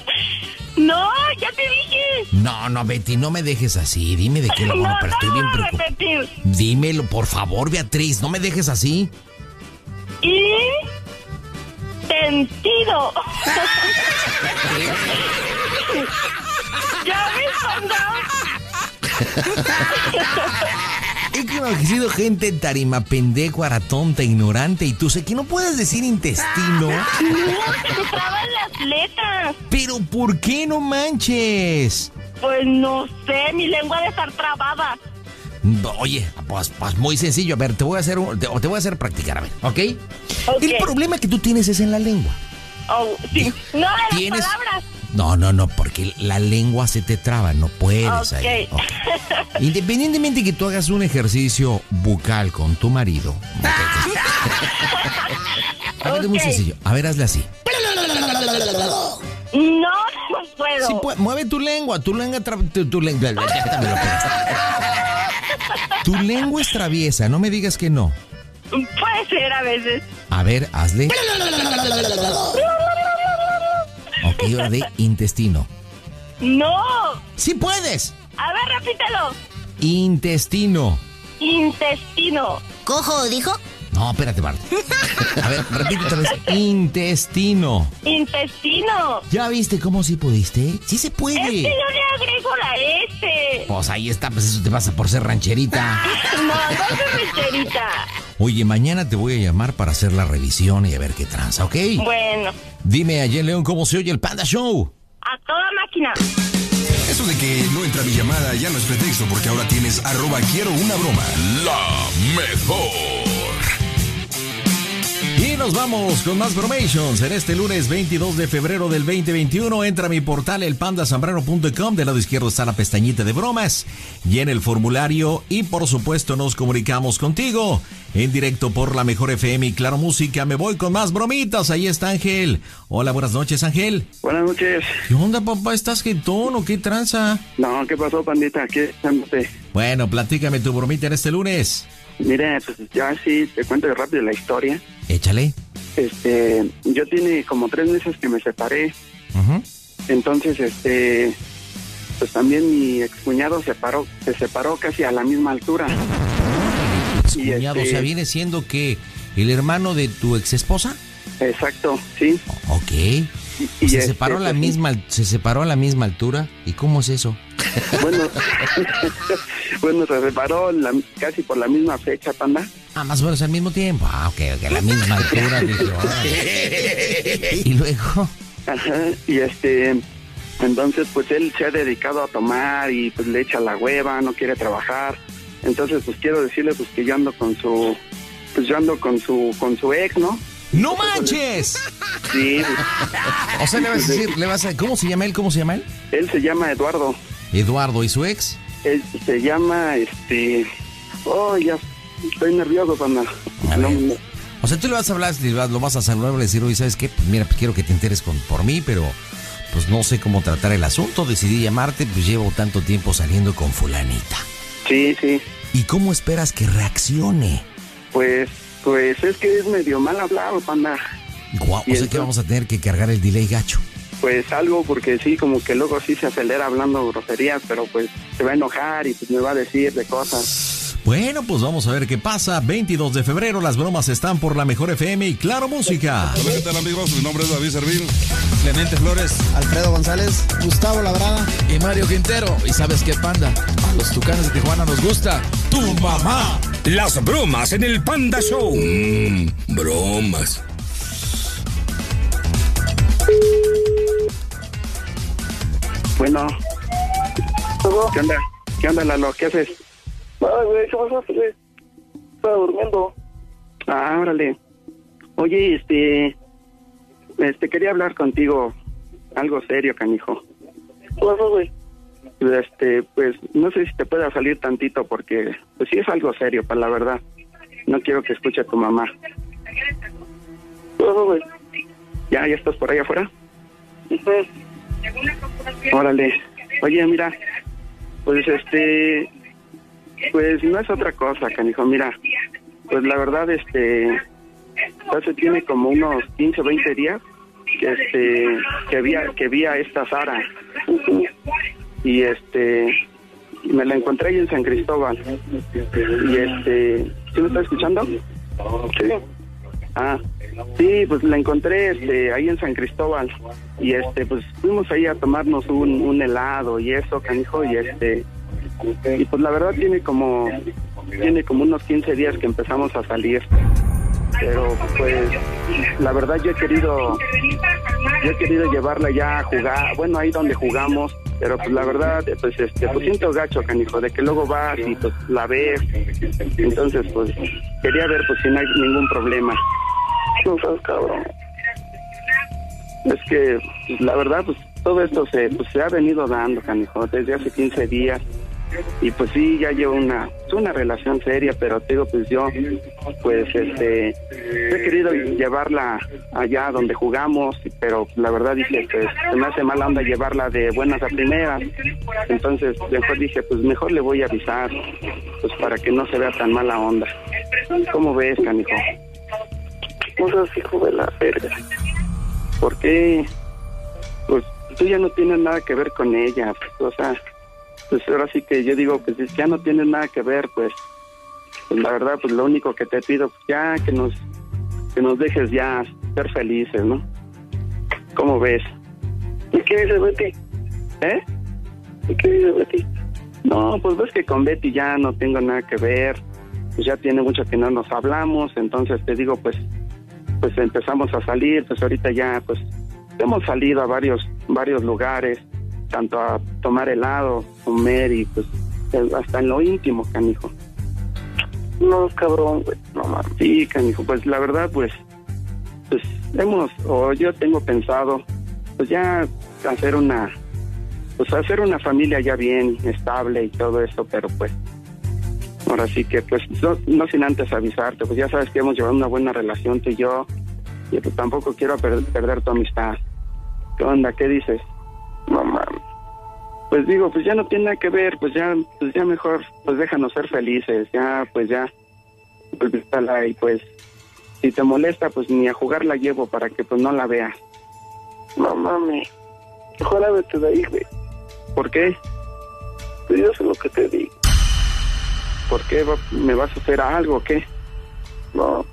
No, ya te dije. No, no, Betty, no me dejes así. Dime de qué a No, operar. no Estoy bien preocupado. repetir. Dímelo, por favor, Beatriz. No me dejes así. Intestino. ¿Ya ves? He conocido gente en tarima pendeja, tonta, ignorante. Y tú sé que no puedes decir intestino. Las letras. Pero ¿por qué no manches? Pues no sé, mi lengua debe estar trabada. Oye, pues, pues muy sencillo. A ver, te voy a hacer te, te voy a hacer practicar, a ver, ¿ok? Ok. El problema que tú tienes es en la lengua. Oh, sí. No, de las palabras. No, no, no, porque la lengua se te traba, no puedes ahí. Ok. Independientemente que tú hagas un ejercicio bucal con tu marido. ok. A ver, muy sencillo. A ver, hazle así. Sí, pues, mueve tu lengua, tu lengua, tu, tu lengua. Tu lengua es traviesa, no me digas que no. Puede ser a veces. A ver, hazle. Ahora de intestino. No. ¡Sí puedes! A ver, repítelo. Intestino. Intestino. ¿Cojo, dijo? No, espérate, Bart. A ver, repite otra vez. Intestino. Intestino. ¿Ya viste cómo sí pudiste? Sí se Es que puede. yo le agrego la S. Pues ahí está, pues eso te pasa por ser rancherita. No, no soy mecherita. Oye, mañana te voy a llamar para hacer la revisión y a ver qué tranza, ¿ok? Bueno, Dime a Jen León cómo se oye el Panda Show. a toda máquina. Eso de que no entra mi llamada ya no es pretexto porque ahora tienes arroba quiero una broma. La mejor. Y nos vamos con más bromations. En este lunes 22 de febrero del 2021 entra a mi portal elpandasambrano.com. Del lado izquierdo está la pestañita de bromas. Llena el formulario y por supuesto nos comunicamos contigo. En directo por la mejor FM y Claro Música. Me voy con más bromitas. Ahí está Ángel. Hola, buenas noches Ángel. Buenas noches. ¿Qué onda papá? ¿Estás jetón o qué tranza? No, ¿qué pasó, pandita? ¿Qué estándote? Bueno, platícame tu bromita en este lunes. Mire, pues ya sí, te cuento rápido la historia. Échale. Este, yo tiene como tres meses que me separé. Entonces, este, pues también mi excuñado se paró, se separó casi a la misma altura. Y Cuñado, este- o sea, viene siendo que el hermano de tu ex esposa. Exacto, sí. Ok. Y, y se este, separó a la pues, misma, se separó a la misma altura. ¿Y cómo es eso? Bueno, bueno, se separó la- casi por la misma fecha, panda. Ah, más o menos al mismo tiempo. Ah, ok, ok, a la misma altura. dije, y luego, Ajá, y este, entonces pues él se ha dedicado a tomar y pues le echa la hueva, no quiere trabajar. Entonces pues quiero decirle pues que yo ando con su, pues yo ando con su, con su ex, ¿no? ¡no manches! Sí, O sea, le vas a decir, le vas a, ¿cómo se llama él? ¿Cómo se llama él? él se llama Eduardo. Eduardo y su ex. Él se llama, este, oh, ya estoy nervioso, panda. No, no. O sea, tú le vas a hablar, lo vas a saludar, le decir, oye, ¿sabes qué? Pues mira, pues quiero que te enteres con, por mí, pero pues no sé cómo tratar el asunto. Decidí llamarte, pues llevo tanto tiempo saliendo con fulanita. Sí, sí. ¿Y cómo esperas que reaccione? Pues, pues es que es medio mal hablado, panda. Guau, o Y sea que vamos a tener que cargar el delay gacho. Pues algo porque sí, como que luego sí se acelera hablando groserías, pero pues se va a enojar y pues me va a decir de cosas. Bueno, pues vamos a ver qué pasa. 22 de febrero, las bromas están por la mejor FM y Claro Música. Hola, ¿qué tal amigos? Mi nombre es David Servín. Clemente Flores Alfredo González, Gustavo Labrada. y Mario Quintero. ¿Y sabes qué, panda? A los tucanes de Tijuana nos gusta tu mamá. Las bromas en el Panda Show. Mmm, bromas. Bueno. ¿Qué onda? ¿Qué onda, Lalo? ¿Qué haces? Ay, güey, ¿qué pasó? güey? Estaba durmiendo. Ah, órale. Oye, este... Este, quería hablar contigo algo serio, canijo. ¿Qué pasó, güey? Este, pues, no sé si te pueda salir tantito porque, pues sí es algo serio, para la verdad. No quiero que escuche a tu mamá. ¿Qué pasó, güey? ¿Ya, ya estás por ahí afuera? Órale. Oye, mira, pues este, pues no es otra cosa, canijo. Mira, pues la verdad, este, hace tiene como unos 15 o 20 días que este, que vi, a- que vi a esta Sara. Y este, me la encontré ahí en San Cristóbal. Y este, ¿sí me está escuchando? Sí. Ah, sí, pues la encontré este, ahí en San Cristóbal. Y este, pues fuimos ahí a tomarnos un, helado y eso, canijo, y este, y pues la verdad tiene como, tiene como unos 15 días que empezamos a salir, pero pues la verdad yo he querido, yo he querido llevarla ya a jugar, bueno ahí donde jugamos, pero pues la verdad, pues este, pues siento gacho, canijo, de que luego vas y pues la ves, entonces pues quería ver pues si no hay ningún problema. No cabrón. Es que, pues, la verdad, pues todo esto se, pues, se ha venido dando, canijo, desde hace 15 días. y pues sí, ya llevo una, una relación seria, pero te digo, pues yo, pues este, he querido llevarla allá donde jugamos, pero la verdad dije, pues se me hace mala onda llevarla de buenas a primeras, entonces mejor dije, pues mejor le voy a avisar, pues para que no se vea tan mala onda. ¿Cómo ves, canijo? Cosas, hijo de la verga. ¿Por qué? Pues tú ya no tienes nada que ver con ella, pues, o sea, pues ahora sí que yo digo, pues ya no tienes nada que ver, pues, pues la verdad, pues lo único que te pido, pues ya que nos, que nos dejes ya ser felices, ¿no? ¿Cómo ves? ¿Y qué dice Betty? ¿Eh? ¿Y qué dice Betty? No, pues ves que con Betty ya no tengo nada que ver, pues ya tiene mucho que no nos hablamos, entonces te digo, pues, pues empezamos a salir, pues ahorita ya, pues, hemos salido a varios, varios lugares, tanto a tomar helado, comer y pues hasta en lo íntimo, canijo. No, cabrón, güey, no mames. Sí, canijo, pues la verdad, pues, pues hemos, o yo tengo pensado, pues ya hacer una, pues hacer una familia ya bien estable y todo eso, pero pues, ahora sí que, pues, no, no sin antes avisarte, pues ya sabes que hemos llevado una buena relación tú y yo, y pues tampoco quiero per- perder tu amistad. ¿Qué onda? ¿Qué dices? No mames. Pues digo, pues ya no tiene nada que ver, pues ya, pues ya mejor, pues déjanos ser felices, ya, pues ya, olvídala y pues, si te molesta, pues ni a jugar la llevo para que pues no la veas. No mames. Ojalá vete de ahí, güey. ¿Por qué? Pues yo sé lo que te digo. ¿Por qué me vas a hacer algo qué? No.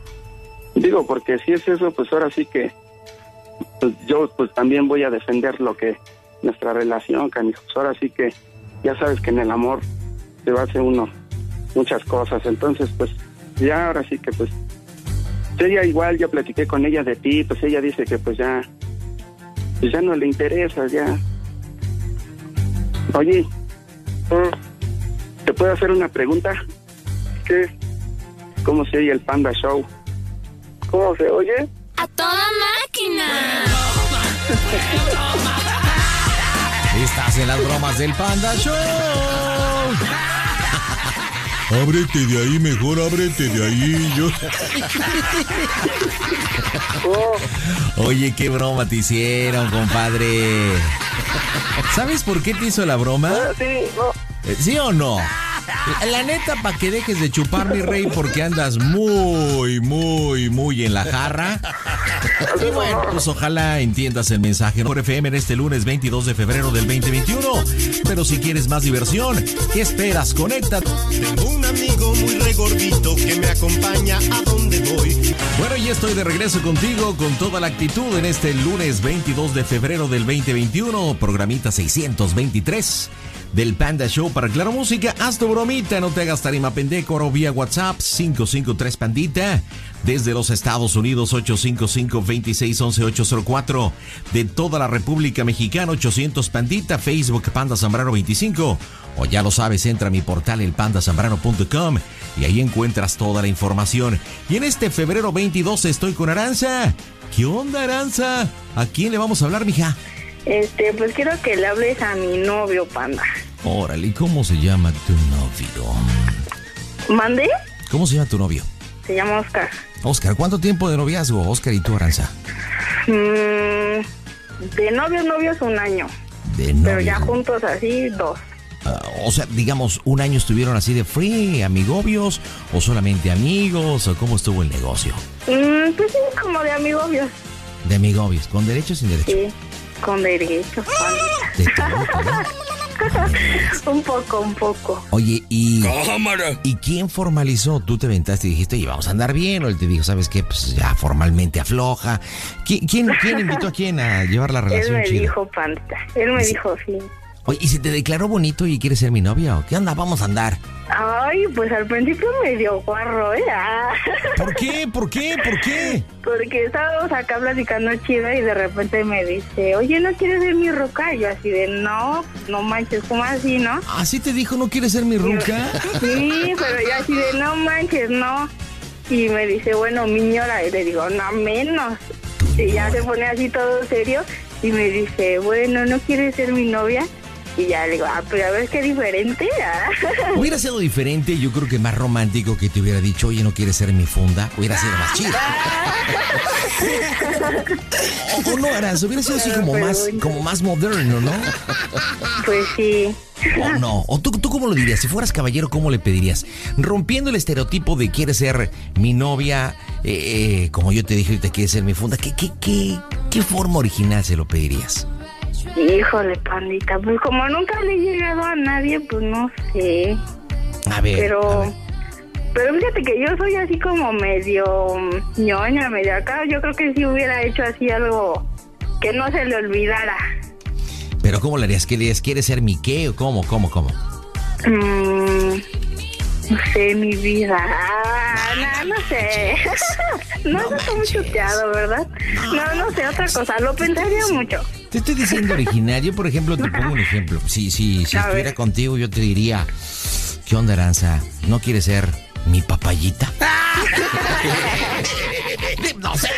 Digo, porque si es eso, pues ahora sí que, pues yo pues también voy a defender lo que, nuestra relación, canijos. Ahora sí que, ya sabes que en el amor se va a hacer uno muchas cosas, entonces pues ya ahora sí que pues ella igual ya platiqué con ella de ti, pues ella dice que pues ya pues ya no le interesa, ya. Oye, ¿te puedo hacer una pregunta? ¿Qué? ¿Cómo se oye el Panda Show? ¿Cómo se oye? ¡A toda máquina! Estás en las bromas del Panda Show. Ábrete de ahí, mejor ábrete de ahí. Yo... Oye, qué broma te hicieron, compadre. ¿Sabes por qué te hizo la broma? Sí, no. Eh, ¿Sí o no? La neta, para que dejes de chupar, mi rey, porque andas muy, muy, muy en la jarra. Y bueno, pues ojalá entiendas el mensaje. Por FM en este lunes 22 de febrero del 2021. Pero si quieres más diversión, ¿qué esperas? Conecta. Tengo un amigo muy regordito que me acompaña a donde voy. Bueno, y estoy de regreso contigo con toda la actitud en este lunes 22 de febrero del 2021, programita 623 del Panda Show para Claro Música. Haz bromita, no te hagas tarima pendécoro vía WhatsApp 553 Pandita. Desde los Estados Unidos 855-2611-804. De toda la República Mexicana 800 Pandita. Facebook Panda Zambrano 25. O ya lo sabes, entra a mi portal elpandasambrano.com y ahí encuentras toda la información. Y en este febrero 22 estoy con Aranza. ¿Qué onda, Aranza? ¿A quién le vamos a hablar, mija? Este, pues quiero que le hables a mi novio, panda. Órale, ¿y ¿cómo se llama tu novio? ¿Mande? ¿Cómo se llama tu novio? Se llama Oscar. Oscar, ¿cuánto tiempo de noviazgo, Oscar y tú, Aranza? Mm, de novios, novios, un año. De Pero ya juntos así, dos. Ah, o sea, digamos, un año estuvieron así de free, amigobios, o solamente amigos, o cómo estuvo el negocio. Mm, pues sí, como de amigos, De amigobios, con derecho o sin derecho. sí, con derechos, panda. un poco, un poco. Oye, y. ¿Y quién formalizó? Tú te ventaste y dijiste, oye, vamos a andar bien. O él te dijo, ¿sabes qué? Pues ya formalmente afloja. ¿Qui- ¿Quién, quién invitó a quién a llevar la Él relación me chida? dijo, panda. Él me Sí. dijo, sí. Oye, ¿y si te declaró bonito y quieres ser mi novia? o ¿Qué onda? Vamos a andar. Ay, pues al principio me dio guarro, ¿eh? Ah. ¿Por qué? ¿Por qué? ¿Por qué? Porque estábamos acá platicando chido y de repente me dice, oye, ¿no quieres ser mi roca? Y yo así de, no, no manches, ¿cómo así, no? ¿Así te dijo no quieres ser mi ruca? Sí, pero yo así de, no manches, no. Y me dice, bueno, miñora. Y le digo, no menos. Y ya se pone así todo serio y me dice, bueno, ¿no quieres ser mi novia? Y ya le digo, ah, pero a ver qué diferente. ah. Hubiera sido diferente, yo creo que más romántico que te hubiera dicho, oye, ¿no quieres ser mi funda? Hubiera sido más chido. O no, Aranza, hubiera sido así como más, como más moderno, ¿no? Pues sí. ¿O no? ¿O tú, tú cómo lo dirías? Si fueras caballero, ¿cómo le pedirías? Rompiendo el estereotipo de quieres ser mi novia, eh, eh, como yo te dije ahorita, quieres ser mi funda, ¿qué, qué, qué, qué forma original se lo pedirías? Híjole, pandita, pues como nunca le he llegado a nadie, pues no sé. A ver, Pero, pero fíjate que yo soy así como medio ñoña, medio acá. Yo creo que si hubiera hecho así algo que no se le olvidara. ¿Pero cómo le harías? ¿Qué le dirías? ¿Quieres ser mi qué o cómo, cómo, cómo? Mm, no sé, mi vida. Ah, no, no sé. no, no está muy chuteado, ¿verdad? No, no sé, otra cosa. Lo pensaría mucho. Te estoy diciendo original. Yo, por ejemplo, te pongo un ejemplo. Si, si, si estuviera contigo, yo te diría, ¿qué onda, Aranza? ¿No quieres ser mi papayita? no sé.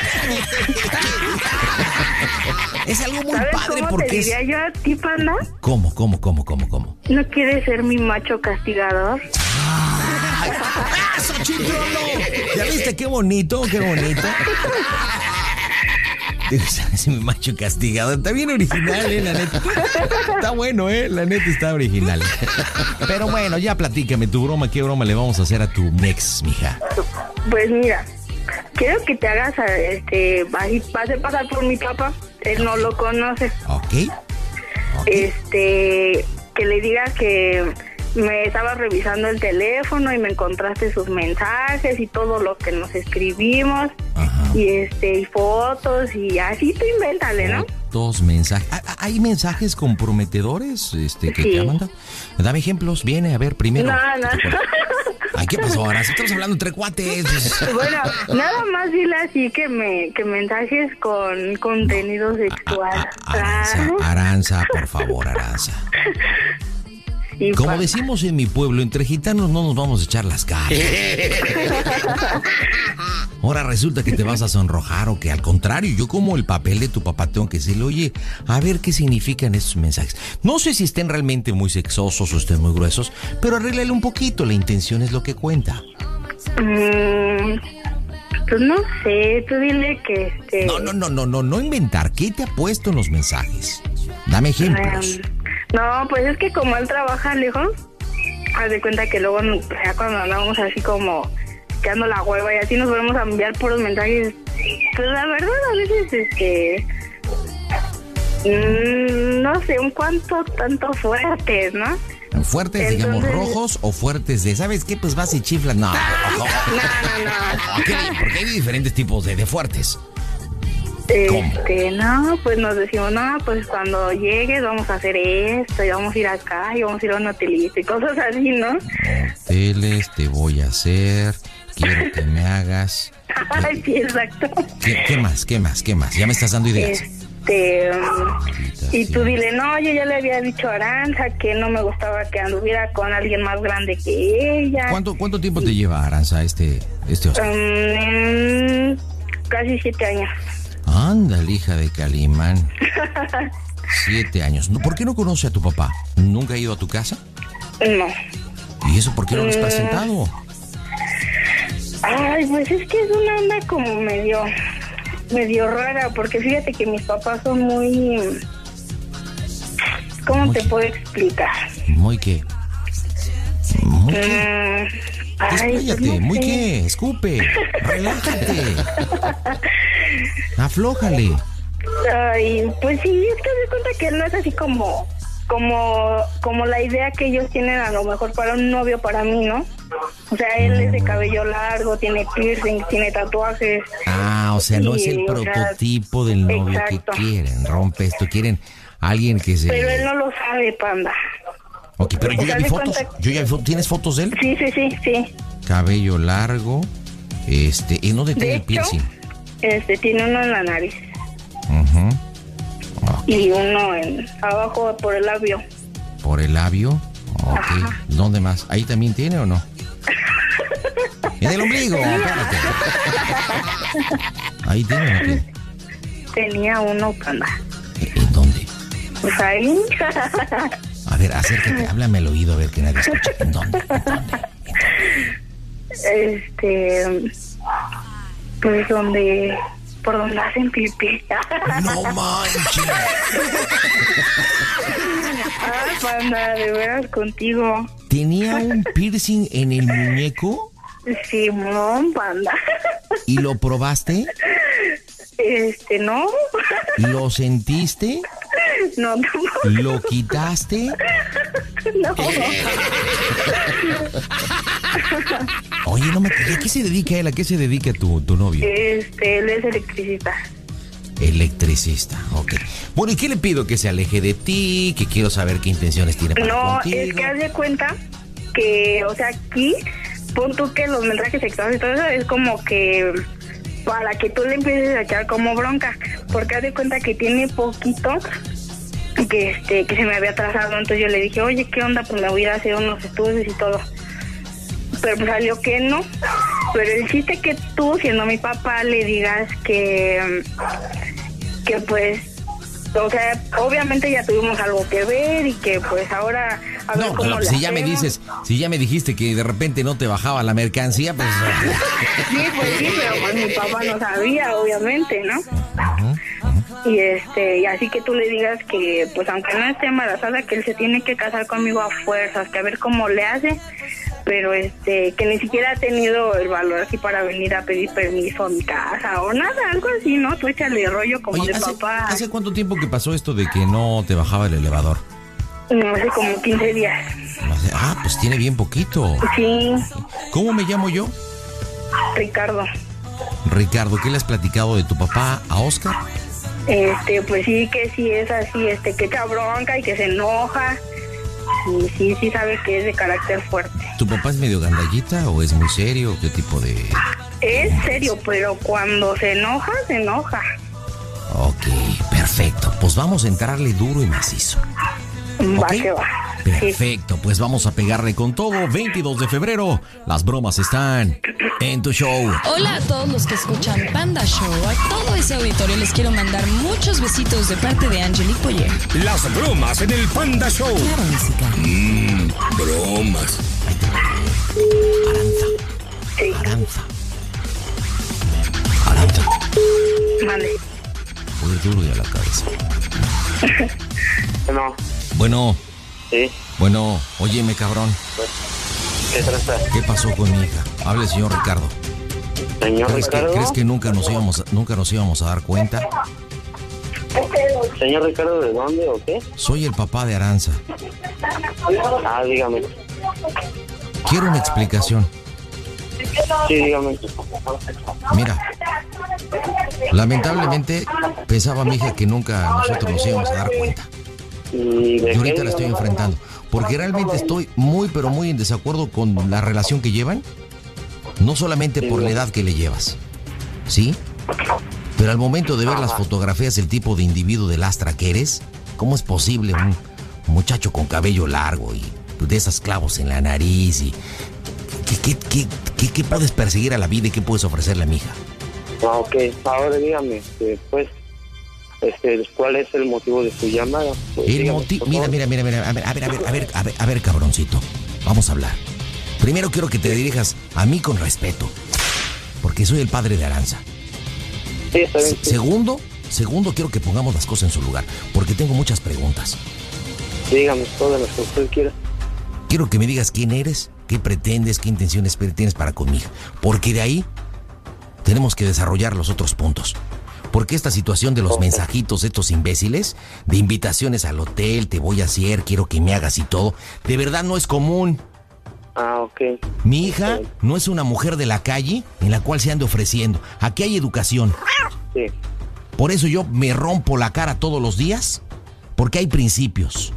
Es algo muy ¿Sabes padre cómo porque te es... diría yo a ti, panda? ¿Cómo, cómo, cómo, cómo, cómo? ¿No quieres ser mi macho castigador? ¡Eso, chingolo! ¿Ya viste qué bonito, qué bonito? Es mi macho castigado. Está bien original, eh, la neta. Está bueno, eh. La neta está original. Pero bueno, ya platícame tu broma. ¿Qué broma le vamos a hacer a tu ex, mija? Pues mira, quiero que te hagas, este, así, pase pasar por mi papá. Él no lo conoce. ¿Ok? Este, que le diga que me estaba revisando el teléfono y me encontraste sus mensajes y todo lo que nos escribimos y este y fotos y así tú invéntale, ¿no? Dos mensajes. ¿Ah, ah, ¿Hay mensajes comprometedores este, que Sí. te ha mandado? Dame ejemplos. Viene, a ver, primero. No, no. Ay, ¿qué pasó ahora? Si estamos hablando entre cuates. Bueno, nada más dile así que me que mensajes con contenido sexual. Aranza, Aranza, por favor, Aranza. Como decimos en mi pueblo, entre gitanos no nos vamos a echar las caras. Ahora resulta que te vas a sonrojar o que al contrario, yo como el papel de tu papá tengo que decirle, oye, a ver qué significan estos mensajes. No sé si estén realmente muy sexosos o estén muy gruesos, pero arréglale un poquito, la intención es lo que cuenta. Mm, pues no sé, tú dile que este No, no, no, no, no, no inventar. ¿Qué te ha puesto en los mensajes? Dame ejemplos. Em, no, pues es que como él trabaja lejos, haz de cuenta que luego ya cuando andamos así como quedando la hueva y así nos volvemos a enviar puros mensajes. Pues la verdad a veces este mm, no sé, un cuanto tanto fuertes, ¿no? Fuertes, digamos, rojos o fuertes de, ¿sabes qué? Pues vas y chiflas. No, no, No, no. Ok, porque hay diferentes tipos de, de fuertes. Este, no, pues nos decimos, no, pues cuando llegues vamos a hacer esto y vamos a ir acá y vamos a ir a un hotelito y cosas así, ¿no? Teles, te voy a hacer, quiero que me hagas. Ay, sí, exacto. ¿Qué, qué más? ¿Qué más? ¿Qué más? Ya me estás dando ideas. Este, y tú dile, no, yo ya le había dicho a Aranza que no me gustaba que anduviera con alguien más grande que ella. ¿Cuánto, cuánto tiempo te lleva, Aranza, este, este? Um, casi siete años. Ándale, hija de Calimán. Siete años. ¿Por qué no conoce a tu papá? ¿Nunca ha ido a tu casa? No. ¿Y eso por qué no lo has Mm. presentado? Ay, pues es que es una onda como medio, medio rara, porque fíjate que mis papás son muy... ¿Cómo te puedo explicar? Muy qué. Muy qué. Mm, ay, pues muy sé. qué. Escupe. Relájate. Aflójale. Ay, pues sí, es que me cuenta que no es así como, como, como la idea que ellos tienen a lo mejor para un novio para mí, ¿no? O sea, él es de cabello largo, tiene piercing, tiene tatuajes. Ah, o sea, no es el sea, prototipo del novio exacto. que quieren. Rompe esto. Quieren alguien que se. Pero él no lo sabe, panda. Ok, pero yo ya vi de fotos. cuenta- Yo ya vi. ¿Tienes fotos de él? Sí, sí, sí, sí. Cabello largo. Este. ¿Y dónde De tiene el piercing? este tiene uno en la nariz Ujú. y uno en abajo por el labio. Por el labio. Ok. ¿Dónde más? ¿Ahí también tiene o no? En el ombligo. espérate. Ahí tiene o no tiene. Tenía uno, panda. ¿En dónde? Pues ahí. A ver, acércate, háblame al oído a ver que nadie escucha. ¿En dónde? ¿En dónde? Este. Pues donde. Por donde hacen pipí. No manches. Ah, panda, de veras contigo. ¿Tenía un piercing en el muñeco Simón, panda. y lo probaste? Este, no. ¿Lo sentiste? No, tampoco. ¿Lo quitaste? No. Oye, no me... ¿a qué se dedica él? ¿A qué se dedica tu, tu novio? Este, él es electricista. Electricista, ok. Bueno, ¿y qué le pido? Que se aleje de ti, que quiero saber qué intenciones tiene para No, contigo. es que haz de cuenta que, o sea, aquí, pon tú que los mensajes sexuales y todo eso es como que para que tú le empieces a echar como bronca, porque haz de cuenta que tiene poquito que este que se me había atrasado, entonces yo le dije, oye, ¿qué onda? Pues me voy a hacer unos estudios y todo. Pero salió que no. Pero el chiste que tú, siendo mi papá, le digas que, que pues, o sea, obviamente ya tuvimos algo que ver y que pues ahora a ver No, cómo le si ya me dices, si ya me dijiste que de repente no te bajaba la mercancía, pues... Sí, pues sí, pero pues mi papá no sabía, obviamente, ¿no? Y este, y así que tú le digas que, pues aunque no esté embarazada, que él se tiene que casar conmigo a fuerzas, que a ver cómo le hace, pero este, que ni siquiera ha tenido el valor así para venir a pedir permiso a mi casa o nada, algo así, ¿no? Tú échale rollo como Oye, de ¿hace, papá. hace cuánto tiempo que pasó esto de que no te bajaba el elevador? No sé, como 15 días. Ah, pues tiene bien poquito. Sí, ¿Cómo me llamo yo? Ricardo. Ricardo, ¿qué le has platicado de tu papá a Oscar? Este, pues sí, que sí es así, este, que echa bronca y que se enoja. Y sí, sí sabe que es de carácter fuerte. ¿Tu papá es medio gandallita o es muy serio? ¿Qué tipo de...? Es serio, pero cuando se enoja, se enoja. Ok, perfecto. Pues vamos a entrarle duro y macizo. Va ¿Ok? que va. Perfecto, pues vamos a pegarle con todo. 22 de febrero, las bromas están en tu show. Hola a todos los que escuchan Panda Show. A todo ese auditorio les quiero mandar muchos besitos de parte de Angelique Boyer. Las bromas en el Panda Show. Claro, música. Mmm, bromas. Aranza. Aranza. Mande. Fue duro y a la cabeza. No, Bueno, sí, bueno, óyeme cabrón. ¿qué trata? ¿Qué pasó con mi hija? Hable, señor Ricardo. Señor ¿Crees que, Ricardo. crees que nunca nos íbamos nunca nos íbamos a dar cuenta? Señor Ricardo, ¿de dónde o qué? Soy el papá de Aranza. Ah, dígame. Quiero una explicación. Sí, dígame. Mira, lamentablemente pensaba mi hija que nunca nosotros nos íbamos a dar cuenta. ¿Y de Y ahorita la estoy enfrentando. Porque realmente estoy muy, pero muy en desacuerdo con la relación que llevan. No solamente por la edad que le llevas. ¿Sí? Pero al momento de ver las fotografías del tipo de individuo de lastra que eres, ¿cómo es posible un muchacho con cabello largo y de esas clavos en la nariz y... ¿Qué, qué, qué, qué- puedes perseguir a la vida y qué puedes ofrecerle a mi hija? Ah, ok. Ahora dígame, este, pues, este, ¿cuál es el motivo de su llamada? Pues, El dígame, Mira, mira, mira, mira. A ver, a ver, a ver, a ver, a ver, a ver, cabroncito. Vamos a hablar. Primero quiero que te dirijas a mí con respeto. Porque soy el padre de Aranza. Sí, está bien. Se- Segundo, segundo quiero que pongamos las cosas en su lugar. Porque tengo muchas preguntas. Dígame todas las que usted quiera. Quiero que me digas quién eres, qué pretendes, qué intenciones tienes para conmigo. Porque de ahí tenemos que desarrollar los otros puntos. Porque esta situación de los mensajitos, estos imbéciles, de invitaciones al hotel, te voy a hacer, quiero que me hagas y todo, de verdad no es común. Ah, ok. Mi hija no es una mujer de la calle en la cual se ande ofreciendo. Aquí hay educación. Sí. Por eso yo me rompo la cara todos los días, porque hay principios.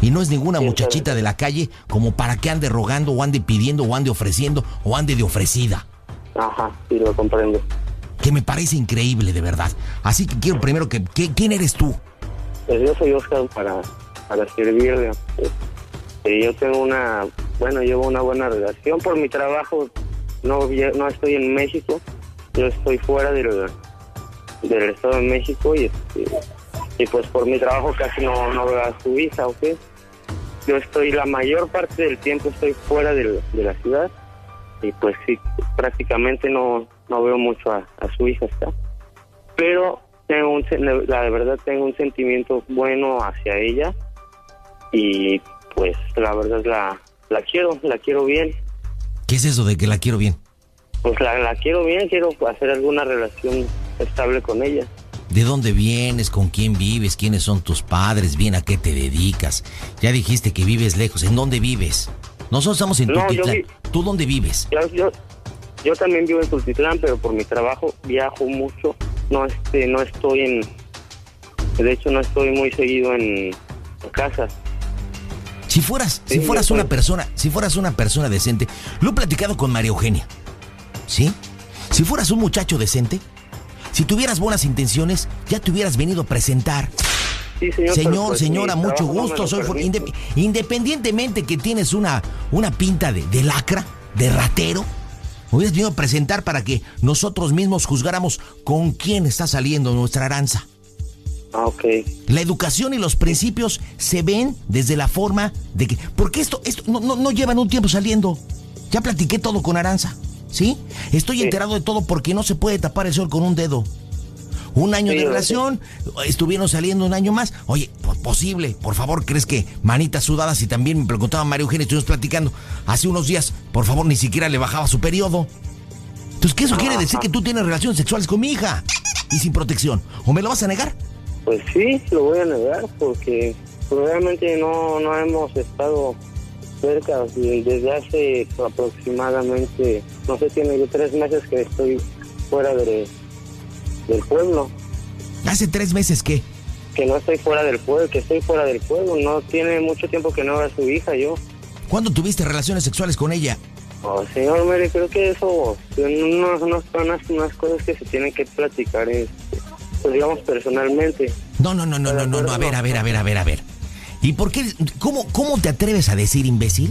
Y no es ninguna muchachita de la calle como para que ande rogando o ande pidiendo o ande ofreciendo o ande de ofrecida. Ajá, sí, lo comprendo. Que me parece increíble, de verdad. Así que quiero primero que... ¿Quién eres tú? Pues yo soy Oscar para, para servirle. Pues, eh, yo tengo una, bueno, llevo una buena relación. Por mi trabajo no, no estoy en México, yo estoy fuera del, del Estado de México y, este, y pues por mi trabajo casi no, no veo a su hija, ¿ok? yo estoy la mayor parte del tiempo estoy fuera de, la ciudad y pues sí, prácticamente no, no veo mucho a, a su hija está. Pero tengo un, la verdad tengo un sentimiento bueno hacia ella y pues la verdad la, la quiero, la quiero bien. ¿Qué es eso de que la quiero bien? Pues la, la quiero bien, quiero hacer alguna relación estable con ella. ¿De dónde vienes? ¿Con quién vives? ¿Quiénes son tus padres? ¿Bien a qué te dedicas? Ya dijiste que vives lejos. ¿En dónde vives? Nosotros estamos en No, yo Tultitlán. vi- ¿Tú dónde vives? Yo, yo, yo también vivo en Tultitlán, pero por mi trabajo viajo mucho. No este, no estoy en, de hecho no estoy muy seguido en, casa. Si fueras, si fueras una persona, si fueras una persona decente, lo he platicado con María Eugenia. ¿Sí? Si fueras un muchacho decente, si tuvieras buenas intenciones, ya te hubieras venido a presentar. Sí, señor. Señor, pues, señora, mucho no gusto. soy for- independientemente que tienes una, una pinta de, de lacra, de ratero, hubieras venido a presentar para que nosotros mismos juzgáramos con quién está saliendo nuestra aranza. Ah, ok. La educación y los principios se ven desde la forma de que. Porque esto, esto no, no, no llevan un tiempo saliendo. Ya platiqué todo con Aranza. ¿Sí? Estoy enterado de todo porque no se puede tapar el sol con un dedo. Un año Sí, de relación, estuvieron saliendo un año más. Oye, posible, por favor, ¿crees que manitas sudadas y también me preguntaba María Eugenia, estuvimos platicando hace unos días, por favor, ni siquiera le bajaba su periodo? Entonces, ¿qué eso quiere decir que tú tienes relaciones sexuales con mi hija? Y sin protección. ¿O me lo vas a negar? Pues sí, lo voy a negar porque realmente no, no hemos estado cerca desde hace aproximadamente, no sé, tiene yo tres meses que estoy fuera de, del pueblo. ¿Hace tres meses qué? Que no estoy fuera del pueblo, que estoy fuera del pueblo. No tiene mucho tiempo que no veo a su hija yo. ¿Cuándo tuviste relaciones sexuales con ella? Oh, señor Mary, creo que eso son unas, unas, unas, unas cosas que se tienen que platicar, este, pues, digamos, personalmente. No, no, no, no, no, no, no, a ver, a ver, a ver, a ver, a ver. ¿Y por qué? ¿Cómo, cómo te atreves a decir, imbécil?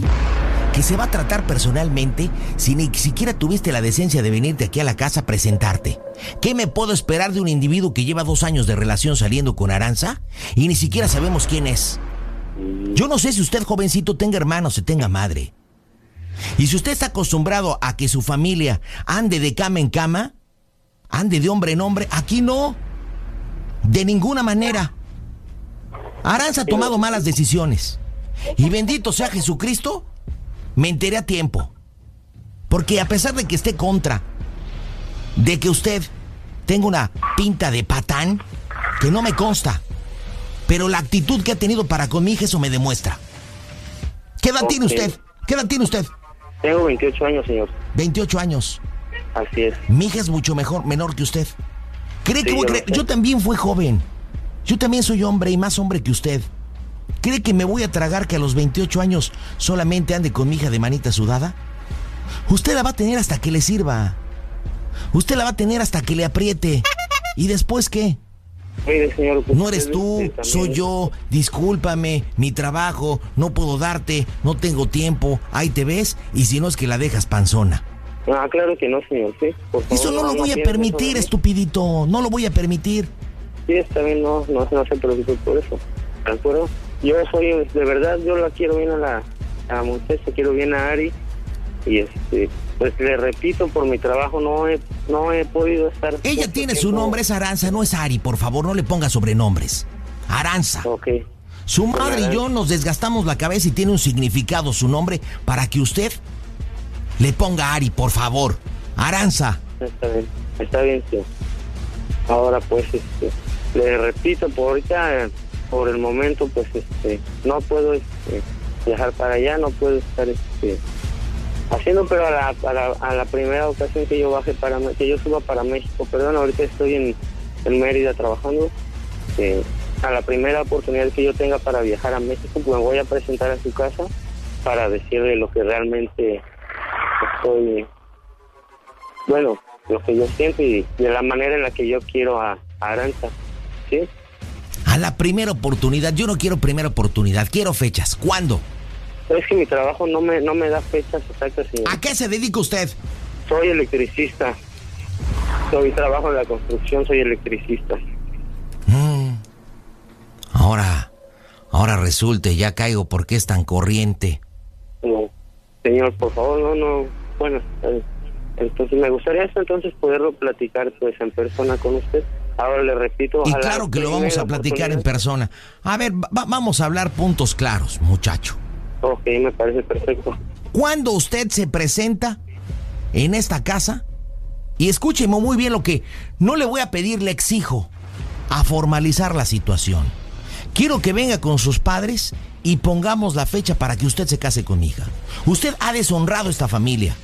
Que se va a tratar personalmente si ni siquiera tuviste la decencia de venirte aquí a la casa a presentarte. ¿Qué me puedo esperar de un individuo que lleva dos años de relación saliendo con Aranza y ni siquiera sabemos quién es? Yo no sé si usted, jovencito, tenga hermanos o tenga madre. Y si usted está acostumbrado a que su familia ande de cama en cama, ande de hombre en hombre, aquí no. De ninguna manera. Aranza ha tomado malas decisiones. Y bendito sea Jesucristo, me enteré a tiempo. Porque a pesar de que esté contra de que usted tenga una pinta de patán, que no me consta, pero la actitud que ha tenido para con mi hija eso me demuestra. ¿Qué edad tiene usted? ¿Qué edad tiene usted? Tengo 28 años, señor. 28 años. Así es. Mi hija es mucho mejor, menor que usted. ¿Cree que voy. Yo también fui joven. Yo también soy hombre y más hombre que usted. ¿Cree que me voy a tragar que a los 28 años solamente ande con mi hija de manita sudada? Usted la va a tener hasta que le sirva. Usted la va a tener hasta que le apriete. ¿Y después qué? Mire, señor, pues, No eres tú, soy yo. Discúlpame, mi trabajo, no puedo darte, no tengo tiempo. Ahí te ves y si no es que la dejas panzona. Ah, claro que no, señor, sí. Por favor, Eso no lo voy a permitir, estupidito. No lo voy a permitir. Sí, está bien, no, no, no se preocupe por eso. ¿De acuerdo? Yo soy, de verdad, yo la quiero bien a la, a la muchacha, quiero bien a Ari. Y este, pues le repito, por mi trabajo no he, no he podido estar. Ella tiene su nombre, es Aranza, no es Ari, por favor, no le ponga sobrenombres. Aranza. Ok. Su madre y yo nos desgastamos la cabeza y tiene un significado su nombre para que usted le ponga Ari, por favor. Aranza. Está bien, está bien, sí. Ahora, pues, este, le repito, por ahorita, por el momento, pues, este, no puedo este, viajar para allá, no puedo estar, este, haciendo, pero a la, a la, a la primera ocasión que yo baje para, que yo suba para México, perdón, ahorita estoy en, en Mérida trabajando, a la primera oportunidad que yo tenga para viajar a México, me voy a presentar a su casa para decirle lo que realmente estoy bueno, lo que yo siento y de la manera en la que yo quiero a, a Aranza. A la primera oportunidad, yo no quiero primera oportunidad, quiero fechas. ¿Cuándo? Es que mi trabajo no me, no me da fechas exactas, señor. ¿A qué se dedica usted? Soy electricista. Soy trabajo en la construcción, soy electricista. Mm. Ahora, Ahora resulte, ya caigo porque es tan corriente. No, señor, por favor, no, no. Bueno, entonces me gustaría esto, entonces poderlo platicar pues en persona con usted. Ahora le repito. Y claro que lo vamos a platicar en persona. A ver, va- vamos a hablar puntos claros, muchacho. Ok, me parece perfecto. ¿Cuándo usted se presenta en esta casa? Y escúcheme muy bien lo que no le voy a pedir, le exijo a formalizar la situación. Quiero que venga con sus padres y pongamos la fecha para que usted se case con mi hija. Usted ha deshonrado esta familia.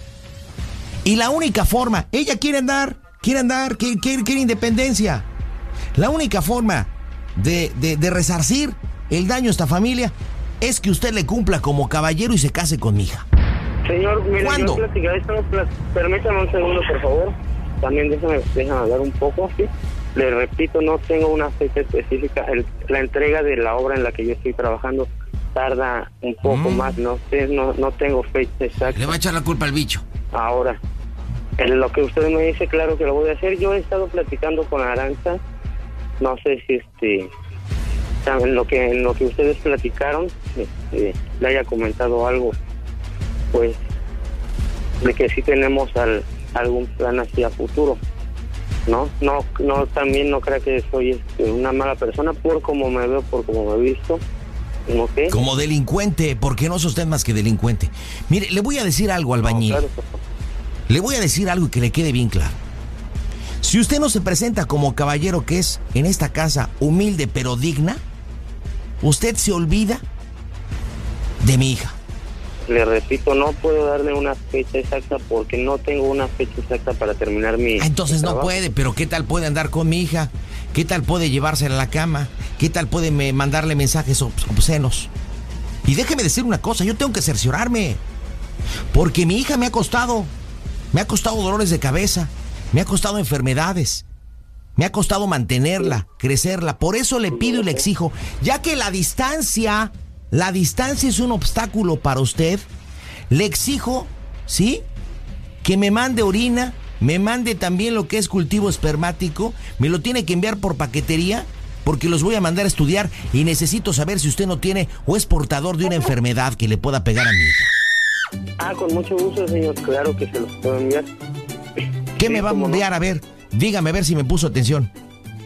Y la única forma, ella quiere andar, quiere andar, quiere, quiere- quiere independencia. La única forma de, de- de resarcir el daño a esta familia es que usted le cumpla como caballero y se case con mi hija. Señor, mire, ¿Cuándo? yo esto, permítame un segundo, por favor. También déjame, déjame hablar un poco, ¿sí? Le repito, no tengo una fecha específica. El- la entrega de la obra en la que yo estoy trabajando tarda un poco Mm. más, no sé, no, no tengo fecha exacta. Le va a echar la culpa al bicho. Ahora, en lo que usted me dice, claro que lo voy a hacer. Yo he estado platicando con Aranza, no sé si este en lo que en lo que ustedes platicaron este, le haya comentado algo, pues de que sí tenemos al- algún plan hacia futuro. No, no, no, también no creo que soy este, una mala persona por como me veo, por como me he visto. Como delincuente, porque no es usted más que delincuente. Mire, le voy a decir algo, albañil. Le voy a decir algo que le quede bien claro. Si usted no se presenta como caballero que es en esta casa humilde pero digna, usted se olvida de mi hija. Le repito, no puedo darle una fecha exacta porque no tengo una fecha exacta para terminar mi. Ah, Entonces mi no puede, pero ¿qué tal puede andar con mi hija? ¿Qué tal puede llevársela a la cama? ¿Qué tal puede me- mandarle mensajes obs- obscenos? Y déjeme decir una cosa, yo tengo que cerciorarme. Porque mi hija me ha costado. Me ha costado dolores de cabeza. Me ha costado enfermedades. Me ha costado mantenerla, crecerla. Por eso le pido y le exijo, ya que la distancia, la distancia es un obstáculo para usted, le exijo, ¿sí? Que me mande orina, me mande también lo que es cultivo espermático, me lo tiene que enviar por paquetería, porque los voy a mandar a estudiar y necesito saber si usted no tiene o es portador de una enfermedad que le pueda pegar a mi hija. Ah, con mucho gusto, señor. Claro que se los puedo enviar. ¿Qué me va a enviar? A ver, dígame a ver si me puso atención.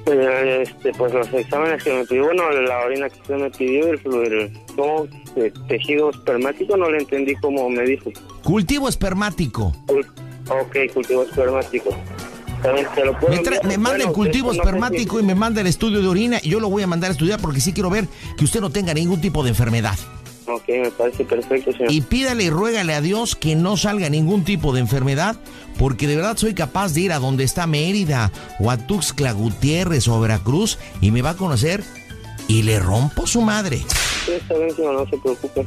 Eh, Este, pues los exámenes que me pidió, bueno, la orina que usted me pidió, el, el ¿cómo? Eh, tejido espermático, no le entendí cómo me dijo. Cultivo espermático. Ok, cultivo espermático. Me, me manda Bueno, el cultivo no espermático y me manda el estudio de orina y yo lo voy a mandar a estudiar porque sí quiero ver que usted no tenga ningún tipo de enfermedad. Ok, me parece perfecto, señor. Y pídale y ruégale a Dios que no salga ningún tipo de enfermedad, porque de verdad soy capaz de ir a donde está Mérida, o a Tuxtla Gutiérrez o a Veracruz, y me va a conocer y le rompo su madre. Sí, está bien, señor, no se preocupe.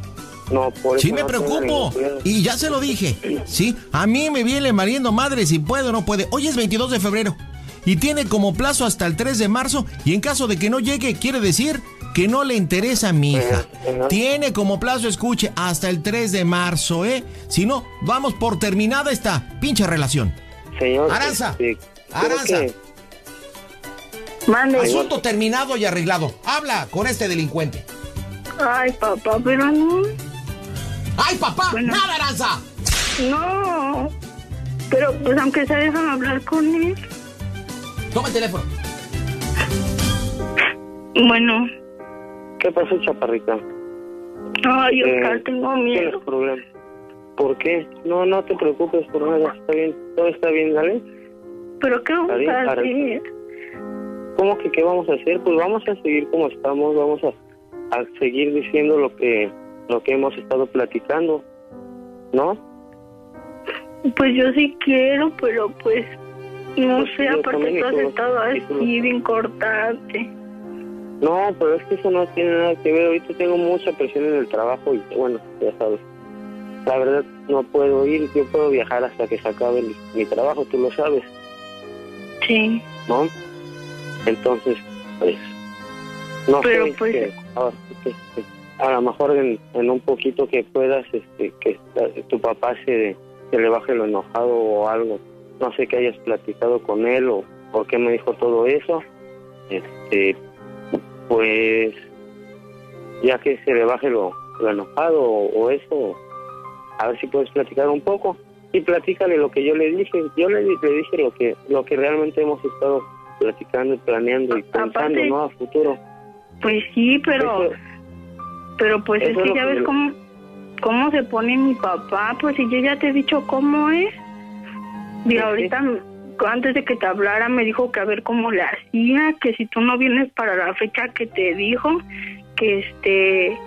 No, por eso me no preocupo, y ya se lo dije, ¿sí? A mí me viene mariendo madre si puede o no puede. Hoy es 22 de febrero, y tiene como plazo hasta el 3 de marzo, y en caso de que no llegue, quiere decir que no le interesa a mi hija. Tiene como plazo, escuche, hasta el 3 de marzo, ¿eh? Si no, vamos por terminada esta pinche relación. Señor, Aranza, este, Aranza. que- Mande. Asunto terminado y arreglado. Habla con este delincuente. Ay, papá, pero no. ¡Ay, papá! ¡Nada, Aranza! No. Pero pues aunque se dejan hablar con él. Toma el teléfono. Bueno. ¿Qué pasó, chaparrita? Ay, Oscar, Eh, tengo miedo. ¿Tienes problema? ¿Por qué? No, no te preocupes por nada. Está bien, todo está bien, ¿vale? ¿Pero qué vamos bien, a hacer? ¿Cómo que qué vamos a hacer? Pues vamos a seguir como estamos, vamos a, a seguir diciendo lo que lo que hemos estado platicando, ¿no? Pues yo sí quiero, pero pues no Pues sé, aparte tú has estado así bien cortante. No, pero es que eso no tiene nada que ver. Ahorita tengo mucha presión en el trabajo y bueno, ya sabes. La verdad no puedo ir, yo puedo viajar hasta que se acabe el- mi trabajo, tú lo sabes, Sí. ¿no? Entonces, pues, no Pero, sé, pues- que, ahora, que- que a lo mejor en, en un poquito que puedas, este, que tu papá se, se le baje lo enojado o algo. No sé que hayas platicado con él o por qué me dijo todo eso. Este, pues ya que se le baje lo, lo enojado o, o eso, a ver si puedes platicar un poco y platícale lo que yo le dije. Yo le, le dije lo que lo que realmente hemos estado platicando y planeando y pensando, Aparte- ¿no? A futuro. Pues sí, pero... Eso- pero pues es que ya que ves yo- cómo, cómo se pone mi papá. Pues si yo ya te he dicho cómo es. Y ahorita, antes de que te hablara, me dijo que a ver cómo le hacía, que si tú no vienes para la fecha que te dijo, que este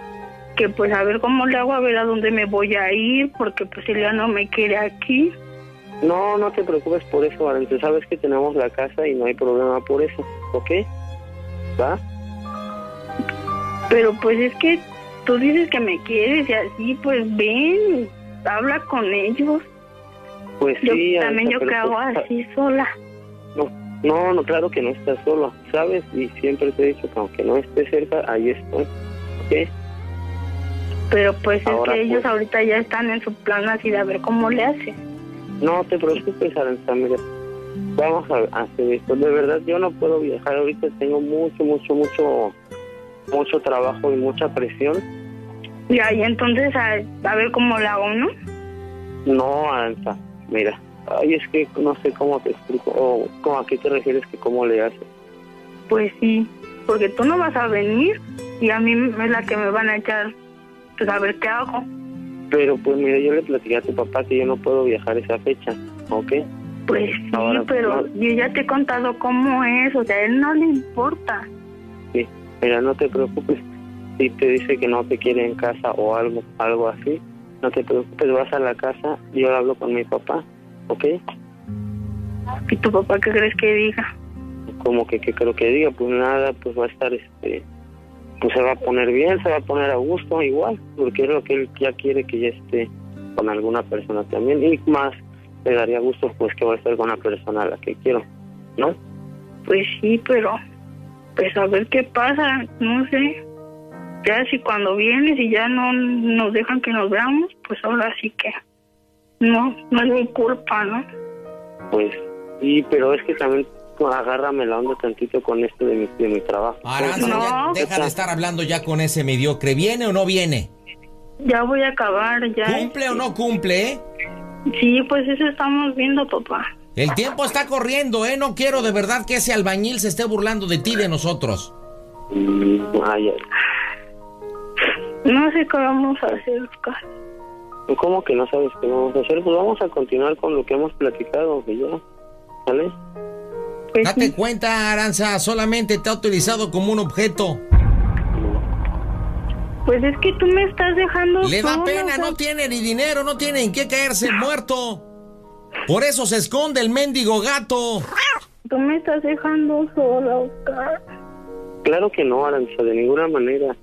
que pues a ver cómo le hago, a ver a dónde me voy a ir, porque pues él ya no me quiere aquí. No, no te preocupes por eso, Aranza. Sabes que tenemos la casa y no hay problema por eso, ¿ok? ¿Va? Pero pues es que tú dices que me quieres y así, pues ven, habla con ellos. Pues Yo sí, también yo hago pues, así sola. No, no, no, claro que no estás solo, ¿sabes? Y siempre te he dicho que aunque no esté cerca, ahí estoy, ¿ok? Pero pues es Ahora, que ellos pues. ahorita ya están en su plan así de a ver cómo le hacen. No te preocupes, Aranza, mira. Vamos a hacer esto. De verdad, yo no puedo viajar ahorita. Tengo mucho, mucho, mucho, mucho trabajo y mucha presión. Y ahí entonces a, a ver cómo le hago, ¿no? No, Aranza, mira. Ay, es que no sé cómo te explico. O ¿cómo a qué te refieres que cómo le haces. Pues sí, porque tú no vas a venir y a mí es la que me van a echar, pues a ver qué hago. Pero pues mira, yo le platiqué a tu papá que yo no puedo viajar esa fecha, ¿ok? Pues sí, Ahora, pero no. yo ya te he contado cómo es, o sea, a él no le importa. Sí, mira, no te preocupes. Si te dice que no te quiere en casa o algo, algo así, no te preocupes, vas a la casa, yo hablo con mi papá, ¿ok? ¿Y tu papá qué crees que diga? Como que, que creo que diga, pues nada, pues va a estar, este, pues se va a poner bien, se va a poner a gusto igual, porque es lo que él ya quiere que ya esté con alguna persona también, y más le daría gusto pues que va a estar con la persona a la que quiero, ¿no? Pues sí, pero pues a ver qué pasa, no sé. Ya si cuando vienes y ya no nos dejan que nos veamos, pues ahora sí que no, no es mi culpa, ¿no? Pues sí, pero es que también pues, agárrame la onda tantito con esto de mi, de mi trabajo. Aranza, ya deja de estar hablando ya con ese mediocre. ¿Viene o no viene? Ya voy a acabar, ya. ¿Cumple o no cumple, eh? Sí, pues eso estamos viendo, papá. El tiempo está corriendo, ¿eh? No quiero de verdad que ese albañil se esté burlando de ti y de nosotros. Ay, ay. No sé qué vamos a hacer, Oscar. ¿Cómo que no sabes qué vamos a hacer? Pues vamos a continuar con lo que hemos platicado, que ya, ¿vale? Pues Date cuenta, Aranza, solamente te ha utilizado como un objeto. Pues es que tú me estás dejando Le da pena, o sea, no tiene ni dinero, no tiene en qué caerse muerto. Por eso se esconde el mendigo gato. Tú me estás dejando sola, Oscar. Claro que no, Aranza, de ninguna manera.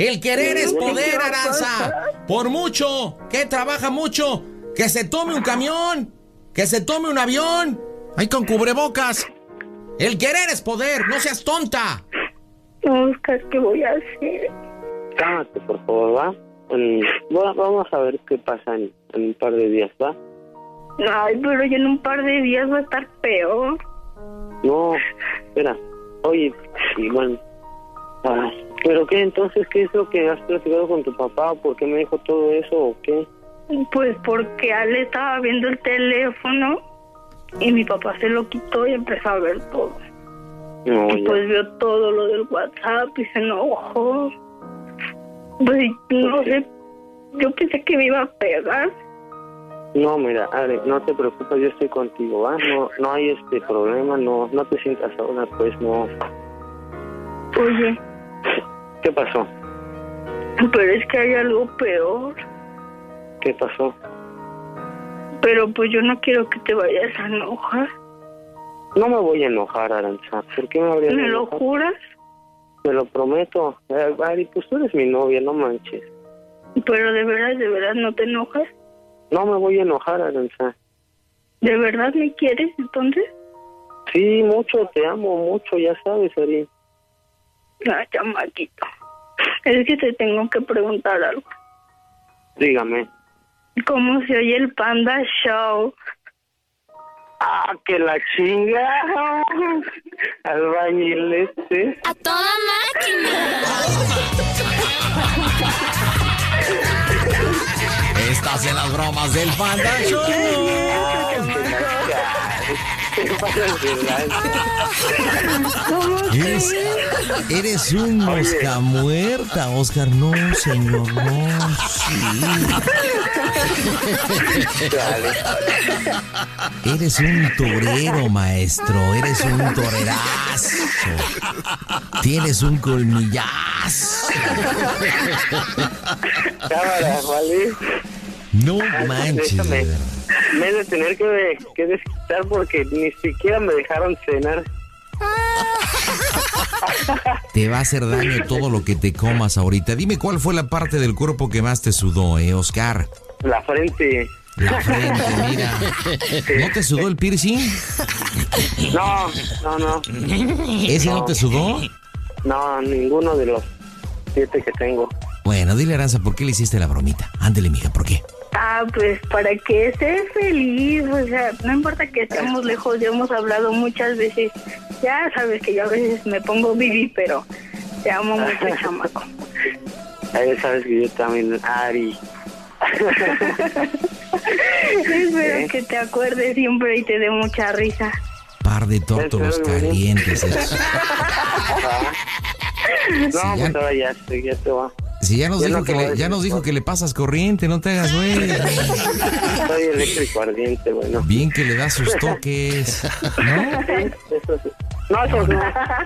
El querer es poder, Aranza. Por mucho, que trabaja mucho, que se tome un camión, que se tome un avión. Ay, con cubrebocas. El querer es poder, no seas tonta. Oscar, ¿qué voy a hacer? Cálmate, por favor, ¿va? Va- vamos a ver qué pasa en, en un par de días, ¿va? Ay, pero ya en un par de días va a estar peor. No, espera. Oye, y bueno. Ay, ¿Pero qué entonces? ¿Qué es lo que has platicado con tu papá? ¿Por qué me dijo todo eso o qué? Pues porque Ale estaba viendo el teléfono y mi papá se lo quitó y empezó a ver todo. No, y pues vio todo lo del WhatsApp y se enojó. Pues no sé, yo pensé que me iba a pegar. No, mira, Ale, no te preocupes, yo estoy contigo, ¿va? No, no hay este problema, no, no te sientas sola, pues no. Oye, ¿Qué pasó? pero es que hay algo peor. ¿Qué pasó? Pero pues yo no quiero que te vayas a enojar. No me voy a enojar, Aranza. ¿Por qué me habría ¿Me lo juras? Te lo prometo. Eh, Ari, pues tú eres mi novia, no manches. Pero de verdad, de verdad no te enojas. No me voy a enojar, Aranza. ¿De verdad me quieres entonces? Sí, mucho, te amo mucho, ya sabes, Ari. Ah, chamaquito. Es que te tengo que preguntar algo. Dígame. ¿Cómo se oye el Panda Show? Ah, que la chinga. Albañil este. A toda Estás en las bromas del Panda Show. Eres, eres un mosca muerta, Oscar. No, señor, no. Sí. Eres un torero, maestro. Eres un torerazo. Tienes un colmillazo. Cámara, ¿vale? No manches. De verdad. Me he de tener que, que desquitar porque ni siquiera me dejaron cenar. Te va a hacer daño todo lo que te comas ahorita. Dime cuál fue la parte del cuerpo que más te sudó, eh, Oscar. La frente. La frente, mira. ¿No te sudó el piercing? No, no, no. ¿Ese no te sudó? No, ninguno de los siete que tengo. Bueno, dile Aranza, ¿por qué le hiciste la bromita? Ándele, mija, ¿por qué? Ah, pues para que esté feliz, o sea, no importa que estemos lejos, ya hemos hablado muchas veces. Ya sabes que yo a veces me pongo bibi, pero te amo mucho, chamaco. Ahí sabes que yo también, Ari. Espero que te acuerdes siempre y te dé mucha risa. Par de tórtolos calientes. eh. No, ya- pues ahora ya, ya te va. Si ya nos, Ya dijo no que le, ya nos dijo que le pasas corriente, no te hagas güey. Soy eléctrico ardiente, bueno. Bien que le das sus toques. ¿No? Eso sí. No, eso no. Ah,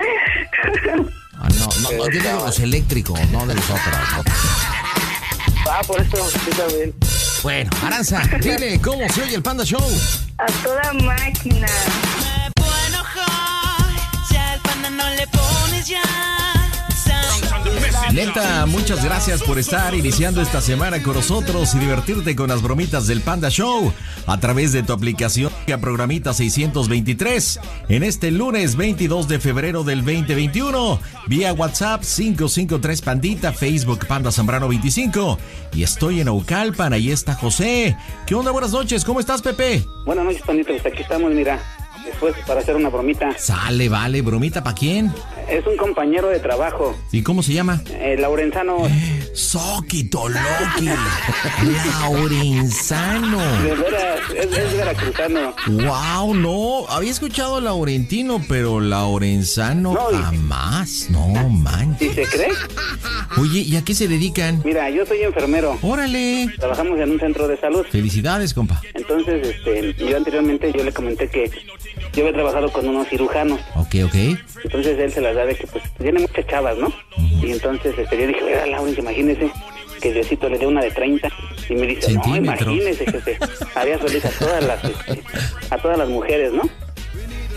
no, no, no, yo digo los eléctricos, no de los otros. ¿no? Ah, por eso, sí también. Bueno, Aranza, dile cómo se oye el Panda Show. A toda máquina. Si al panda no le pones ya. Neta, muchas gracias por estar iniciando esta semana con nosotros y divertirte con las bromitas del Panda Show a través de tu aplicación Programita 623 en este lunes 22 de febrero del 2021 vía WhatsApp 553 Pandita, Facebook Panda Zambrano 25 y estoy en Aucalpan, ahí está José. ¿Qué onda? Buenas noches, ¿cómo estás Pepe? Buenas noches, Pandito. Pues aquí estamos, mira. Después para hacer una bromita. Sale, vale, bromita ¿para quién? Es un compañero de trabajo, ¿Y cómo se llama? eh, Laurenzano. Soquito Loki, Laurenzano. De veras, es, es veracruzano. Wow, no, había escuchado Laurentino, pero Laurenzano No, jamás, no manches. ¿Y se cree? Oye, ¿y a qué se dedican? Mira, yo soy enfermero. Órale. Trabajamos en un centro de salud. Felicidades, compa. Entonces, este, yo anteriormente yo le comenté que yo había trabajado con unos cirujanos. Ok, ok. Entonces él se las da de que pues tiene muchas chavas, ¿no? Y entonces este, yo dije, oiga, Laurence, imagínese que Diosito le dé una de 30. Y me dice, no, imagínese, jefe. Haría feliz a todas las, este, a todas las mujeres, ¿no?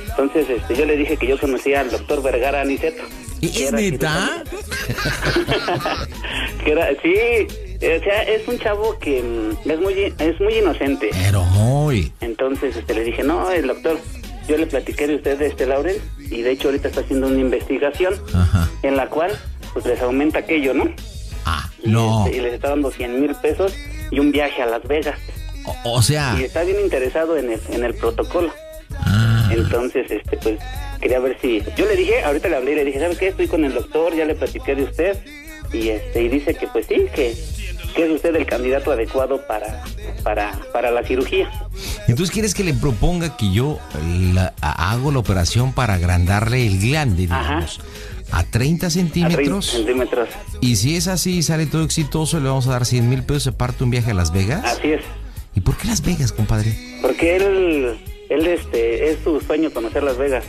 Entonces este, yo le dije que yo conocía al doctor Vergara Aniceto. ¿Es neta? que era, sí, o sea, es un chavo que mm, es muy, es muy inocente. Pero muy. Entonces este, le dije, no, el doctor, yo le platiqué de usted, de este Laurel, y de hecho ahorita está haciendo una investigación Ajá. en la cual pues les aumenta aquello, ¿no? Ah, Y, no. este, y les está dando 100 mil pesos y un viaje a Las Vegas. O, o sea, Y está bien interesado en el, en el protocolo. Ah. Entonces, este, pues, quería ver si... Yo le dije, ahorita le hablé y le dije, ¿sabe qué? Estoy con el doctor, ya le platiqué de usted. Y este y dice que, pues sí, que, que es usted el candidato adecuado para, para, para la cirugía. entonces quieres que le proponga que yo la- hago la operación para agrandarle el glande, digamos, a 30 A 30 centímetros. centímetros. Y si es así y sale todo exitoso, le vamos a dar 100 mil pesos, se parte un viaje a Las Vegas. Así es. ¿Y por qué Las Vegas, compadre? Porque él, él este, es su sueño conocer Las Vegas.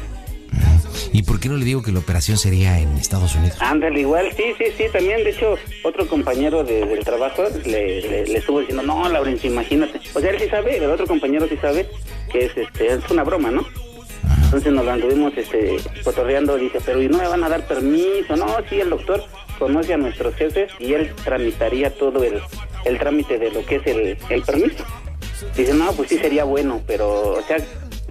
¿Y por qué no le digo que la operación sería en Estados Unidos? Ándale, igual, sí, sí, sí, también, de hecho, otro compañero de- del trabajo le, le, le estuvo diciendo, no, Laurencio, imagínate. O sea, él sí sabe, el otro compañero sí sabe que es, este, es una broma, ¿no? Entonces nos lo anduvimos, este, cotorreando, dice, pero ¿y no me van a dar permiso? No, sí, el doctor conoce a nuestros jefes y él tramitaría todo el, el trámite de lo que es el, el permiso. Dice, no, pues sí sería bueno, pero, o sea,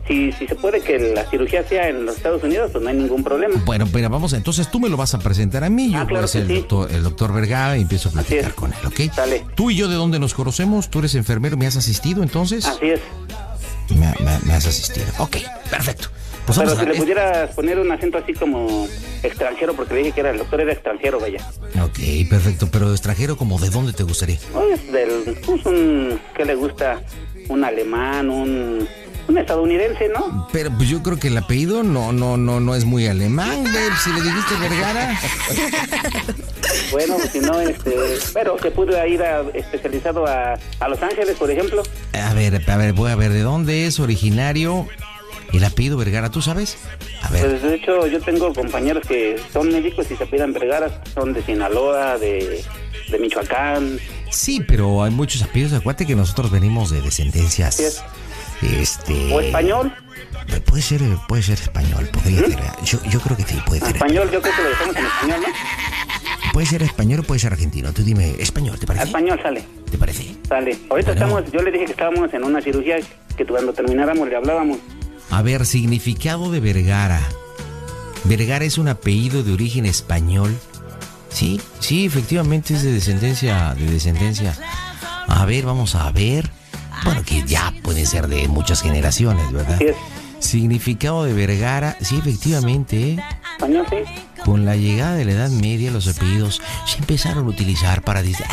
si, si se puede que la cirugía sea en los Estados Unidos, pues no hay ningún problema. Bueno, pero vamos, entonces tú me lo vas a presentar a mí, yo Ah, voy a ser el, sí. doctor, el doctor Vergara y empiezo a platicar con él, ¿ok? Sale. Tú y yo de dónde nos conocemos, tú eres enfermero, ¿me has asistido entonces? Así es. Me, me- me has asistido. Ok, perfecto. Pues Pero si le pudieras poner un acento así como extranjero, porque le dije que era el doctor era extranjero, vaya. Ok, perfecto. Pero extranjero, como de dónde te gustaría? Pues del, pues un, ¿qué le gusta? Un alemán, un, un estadounidense, ¿no? Pero pues yo creo que el apellido no, no, no, no es muy alemán, Dave. Si le dijiste Vergara. Bueno, si no, este, pero se pudo ir a, especializado a, a Los Ángeles, por ejemplo. A ver, a ver, voy a ver, ¿de dónde es originario el apellido Vergara? ¿Tú sabes? A ver. Pues de hecho, yo tengo compañeros que son médicos y se pidan Vergara, son de Sinaloa, de, de Michoacán. Sí, pero hay muchos apellidos. Acuérdate que nosotros venimos de descendencias. Este. ¿O español? Puede ser, puede ser español. Podría ser. Yo, yo creo que sí, puede ser. Español, yo creo que lo dejamos en español, ¿no? Puede ser español o puede ser argentino. Tú dime, español, ¿te parece? Español sale. ¿Te parece? Sale. Ahorita Bueno. estamos, yo le dije que estábamos en una cirugía, que cuando termináramos le hablábamos. A ver, significado de Vergara. Vergara es un apellido de origen español. Sí, sí, efectivamente es de descendencia, de descendencia. A ver, vamos a ver. Bueno, que ya puede ser de muchas generaciones, ¿verdad? Significado de Vergara, sí, efectivamente. ¿eh? Sí. Con la llegada de la Edad Media, los apellidos se empezaron a utilizar para decir.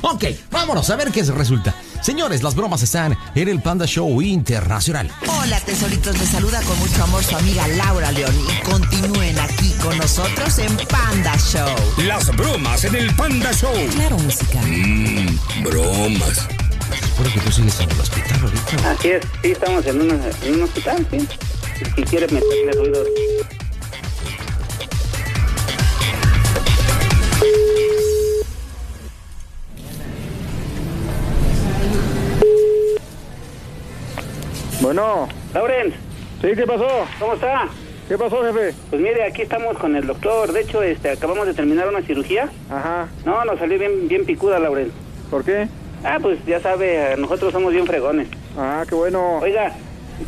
Ok, vámonos a ver qué resulta. Señores, las bromas están en el Panda Show Internacional. Hola, tesoritos, les saluda con mucho amor su amiga Laura León y continúen aquí con nosotros en Panda Show. Las bromas en el Panda Show. Claro, música. Mmm, bromas. Espero que tú sigues en el hospital ahorita. Así es, sí, estamos en, una- en un hospital, sí. Si quieres meterle ruido. Bueno. Lauren. Sí, ¿qué pasó? ¿Cómo está? ¿Qué pasó, jefe? Pues mire, aquí estamos con el doctor. De hecho, este, acabamos de terminar una cirugía. Ajá. No, nos salió bien, bien picuda, Lauren. ¿Por qué? Ah, pues ya sabe, eh, nosotros somos bien fregones. Ah, qué bueno. Oiga,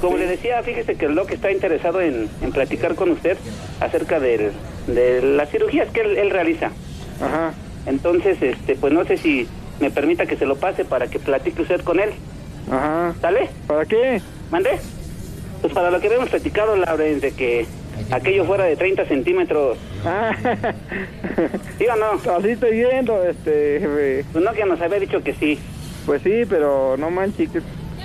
como le decía, fíjese que el doc está interesado en, en platicar con usted acerca del, de las cirugías que él, él realiza. Ajá. Entonces, este, pues no sé si me permita que se lo pase para que platique usted con él. Ajá. ¿Sale? ¿Para qué? ¿Mande? Pues para lo que habíamos platicado, Lauren, de que aquello fuera de 30 centímetros. ¿Sí o no? Así estoy viendo, este, jefe. Pues no, que nos había dicho que sí. Pues sí, pero no manches.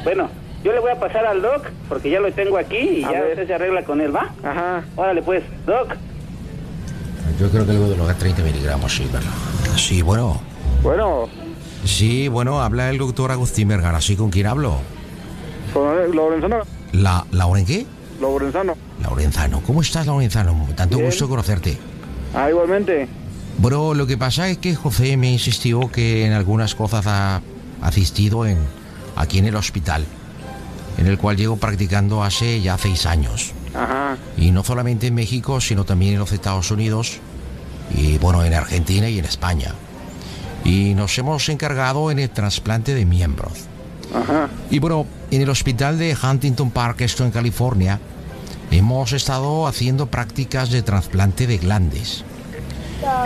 Bueno, yo le voy a pasar al doc, porque ya lo tengo aquí y A ya ver. usted se arregla con él, ¿va? Ajá. Órale, pues, doc. Yo creo que le voy a lograr 30 miligramos, sí, ¿verdad? Sí, bueno. Bueno, Sí, bueno, habla el doctor Agustín Vergara. ¿Sí con quién hablo? Lorenzano. La, ¿Lauren qué? Lorenzano. Laurenzano. ¿Cómo estás, Laurenzano? Tanto Bien. gusto conocerte. Ah, igualmente. Bro, lo que pasa es que José me insistió que en algunas cosas ha asistido en, aquí en el hospital, en el cual llevo practicando hace ya seis años. Ajá. Y no solamente en México, sino también en los Estados Unidos, y bueno, en Argentina y en España. Y nos hemos encargado en el trasplante de miembros. Ajá. Y bueno, en el hospital de Huntington Park, esto en California, hemos estado haciendo prácticas de trasplante de glandes.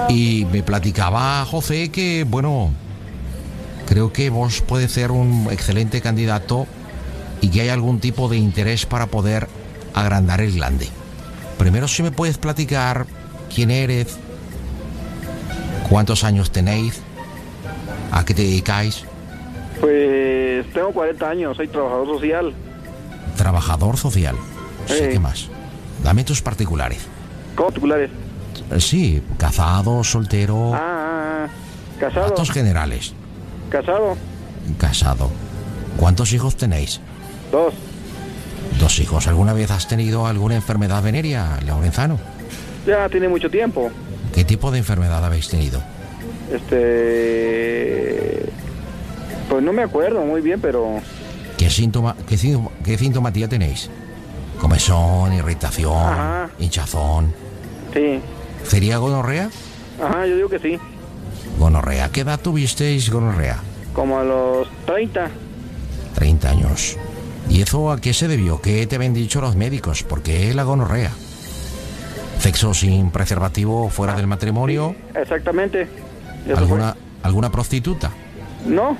Y me platicaba José que, bueno, creo que vos puede ser un excelente candidato y que hay algún tipo de interés para poder agrandar el glande. Primero, si me puedes platicar quién eres, cuántos años tenéis, a qué te dedicáis, Pues tengo 40 años, soy trabajador social. trabajador social. Sí, Eh. ¿qué más? Dame tus particulares. ¿Cómo particulares? Eh, Sí, casado, soltero, Ah, ah, ah. casado. datos generales. Casado. Casado. ¿Cuántos hijos tenéis? Dos. Dos hijos. ¿Alguna vez has tenido alguna enfermedad venérea, Laurenzano? Ya tiene mucho tiempo. ¿Qué tipo de enfermedad habéis tenido? Este. Pues no me acuerdo muy bien, pero. ¿Qué, síntoma, qué, síntoma- qué sintomatía tenéis? Comezón, irritación, Ajá. hinchazón. Sí. ¿Sería gonorrea? Ajá, yo digo que sí. Gonorrea. ¿Qué edad tuvisteis gonorrea? Como a los 30. 30 años. ¿Y eso a qué se debió? ¿Qué te habían dicho los médicos? ¿Por qué la gonorrea? ¿Sexo sin preservativo fuera del matrimonio? Exactamente. Eso ¿Alguna, ¿Alguna prostituta? No.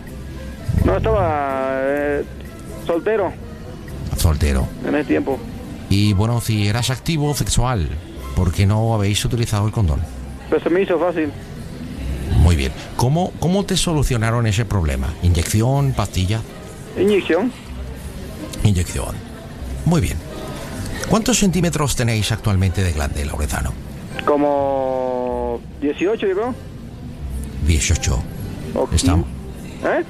No estaba. eh, Soltero, Soltero. en ese tiempo. Y bueno, si eras activo sexual, ¿por qué no habéis utilizado el condón? Pues se me hizo fácil. Muy bien. ¿Cómo, cómo te solucionaron ese problema? ¿Inyección, pastilla? Inyección, Inyección. Muy bien. ¿Cuántos centímetros tenéis actualmente de glande, Laurezano? como 18, yo creo. 18. Estamos. ¿Eh?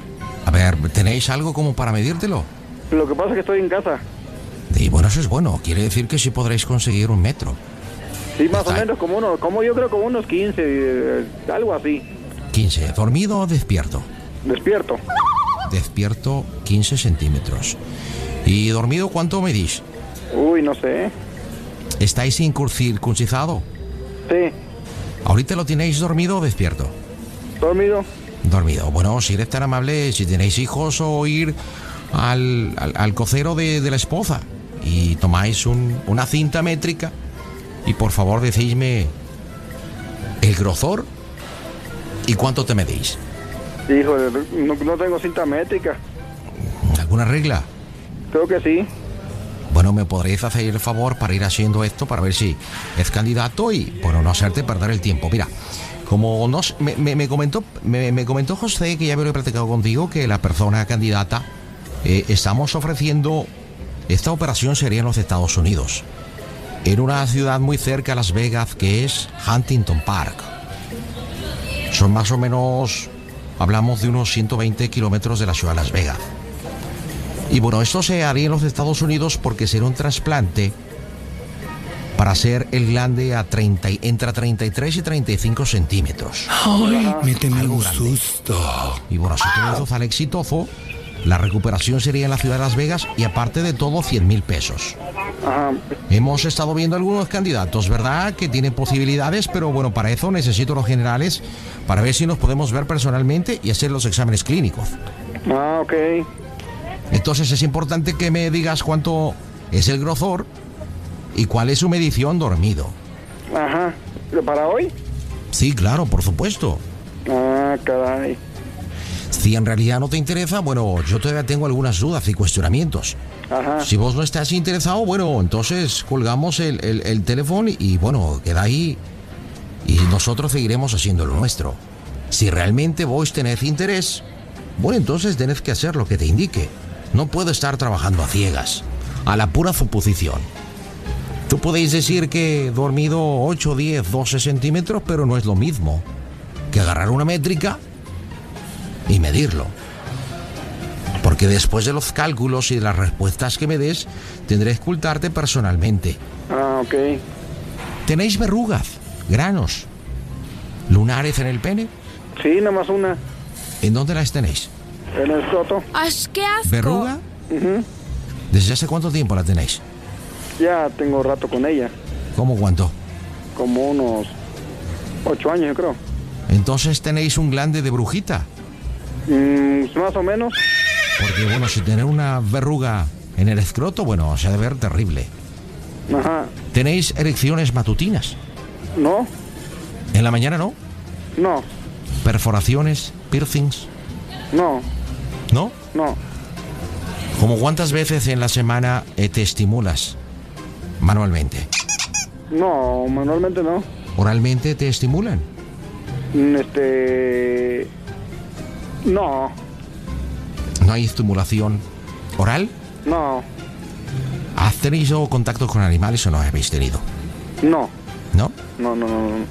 A ver, ¿tenéis algo como para medírtelo? Lo que pasa es que estoy en casa. Y bueno, eso es bueno. Quiere decir que sí podréis conseguir un metro. Sí, más o menos como uno, como yo creo como unos 15, eh, algo así. 15. ¿Dormido o despierto? Despierto. Despierto 15 centímetros. ¿Y dormido cuánto medís? Uy, no sé. ¿Estáis incircuncisado? Sí, ¿Ahorita lo tenéis dormido o despierto? dormido. Dormido. Bueno, si eres tan amable, si tenéis hijos o ir al, al, al cocero de, de la esposa y tomáis un- una cinta métrica y por favor decidme el grosor y cuánto te medís. Híjole, no, no tengo cinta métrica. ¿Alguna regla? Creo que sí. Bueno, me podréis hacer el favor para ir haciendo esto para ver si es candidato y, bueno, no hacerte perder el tiempo. Mira, como nos, me, me- me comentó, me, me comentó José, que ya he platicado contigo, que la persona candidata, eh, estamos ofreciendo, esta operación sería en los Estados Unidos, en una ciudad muy cerca a Las Vegas, que es Huntington Park. Son más o menos, hablamos de unos 120 kilómetros de la ciudad de Las Vegas. Y bueno, esto se haría en los Estados Unidos porque será un trasplante para hacer el glande a 30, y- entre 33 y 35 centímetros. Ay, méteme un susto. Y bueno, si todo eso sale exitoso, la recuperación sería en la ciudad de Las Vegas y aparte de todo 100 mil pesos. Ajá. Hemos estado viendo algunos candidatos, ¿verdad? Que tienen posibilidades, pero bueno, para eso necesito los generales para ver si nos podemos ver personalmente y hacer los exámenes clínicos. Ah, ok. Entonces es importante que me digas cuánto es el grosor y cuál es su medición dormido. Ajá. ¿Pero ¿Para hoy? Sí, claro, por supuesto. Ah, caray. Si en realidad no te interesa, bueno, yo todavía tengo algunas dudas y cuestionamientos. Ajá. Si vos no estás interesado, bueno, entonces colgamos el, el- el teléfono y, y, bueno, queda ahí y nosotros seguiremos haciendo lo nuestro. Si realmente vos tenés interés, bueno, entonces tenés que hacer lo que te indique. No puedo estar trabajando a ciegas, a la pura suposición. Tú podéis decir que he dormido 8, 10, 12 centímetros, pero no es lo mismo que agarrar una métrica y medirlo. Porque después de los cálculos y de las respuestas que me des, tendré que escultarte personalmente. Ah, ok. ¿Tenéis verrugas, granos, lunares en el pene? Sí, nada más una. ¿En dónde las tenéis? En el soto. ¡Ash, qué asco! ¿Verruga? Ujú. ¿Desde hace cuánto tiempo la tenéis? Ya tengo rato con ella. ¿Cómo cuánto? Como unos ocho años, yo creo. Entonces tenéis un glande de brujita. Mm, más o menos. Porque bueno, si tener una verruga en el escroto, bueno, se ha de ver terrible. Ajá. ¿Tenéis erecciones matutinas? No, ¿En la mañana no? no, ¿Perforaciones? ¿Piercings? no, ¿No? no. ¿Cómo cuántas veces en la semana eh, te estimulas manualmente? No, manualmente no. ¿Oralmente te estimulan? Mm, Este. No, ¿No hay estimulación oral? no, ¿Has tenido contacto con animales o no habéis tenido? no, ¿No? no, no, no, no.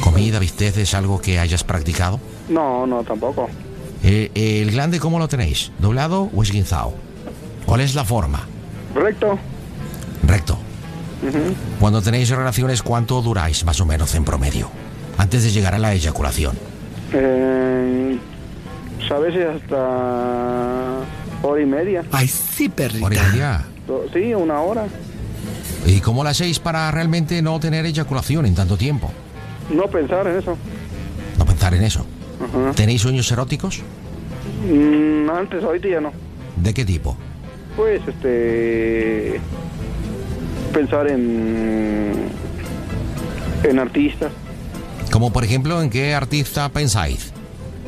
¿Comida, bistec es algo que hayas practicado? No, no, tampoco. Eh, ¿El glande cómo lo tenéis? ¿Doblado o esguinzado? ¿Cuál es la forma? Recto. Recto. Cuando tenéis relaciones, ¿cuánto duráis más o menos en promedio? Antes de llegar a la eyaculación. Eh, a veces hasta hora y media. Ay, sí, perrita. ¿Hora y media? Sí, una hora. ¿Y cómo lo hacéis para realmente no tener eyaculación en tanto tiempo? No pensar en eso. No pensar en eso. ¿Tenéis sueños eróticos? Mm, antes, ahorita ya no. ¿De qué tipo? Pues, este. Pensar en. En artistas. Como por ejemplo, ¿en qué artista pensáis?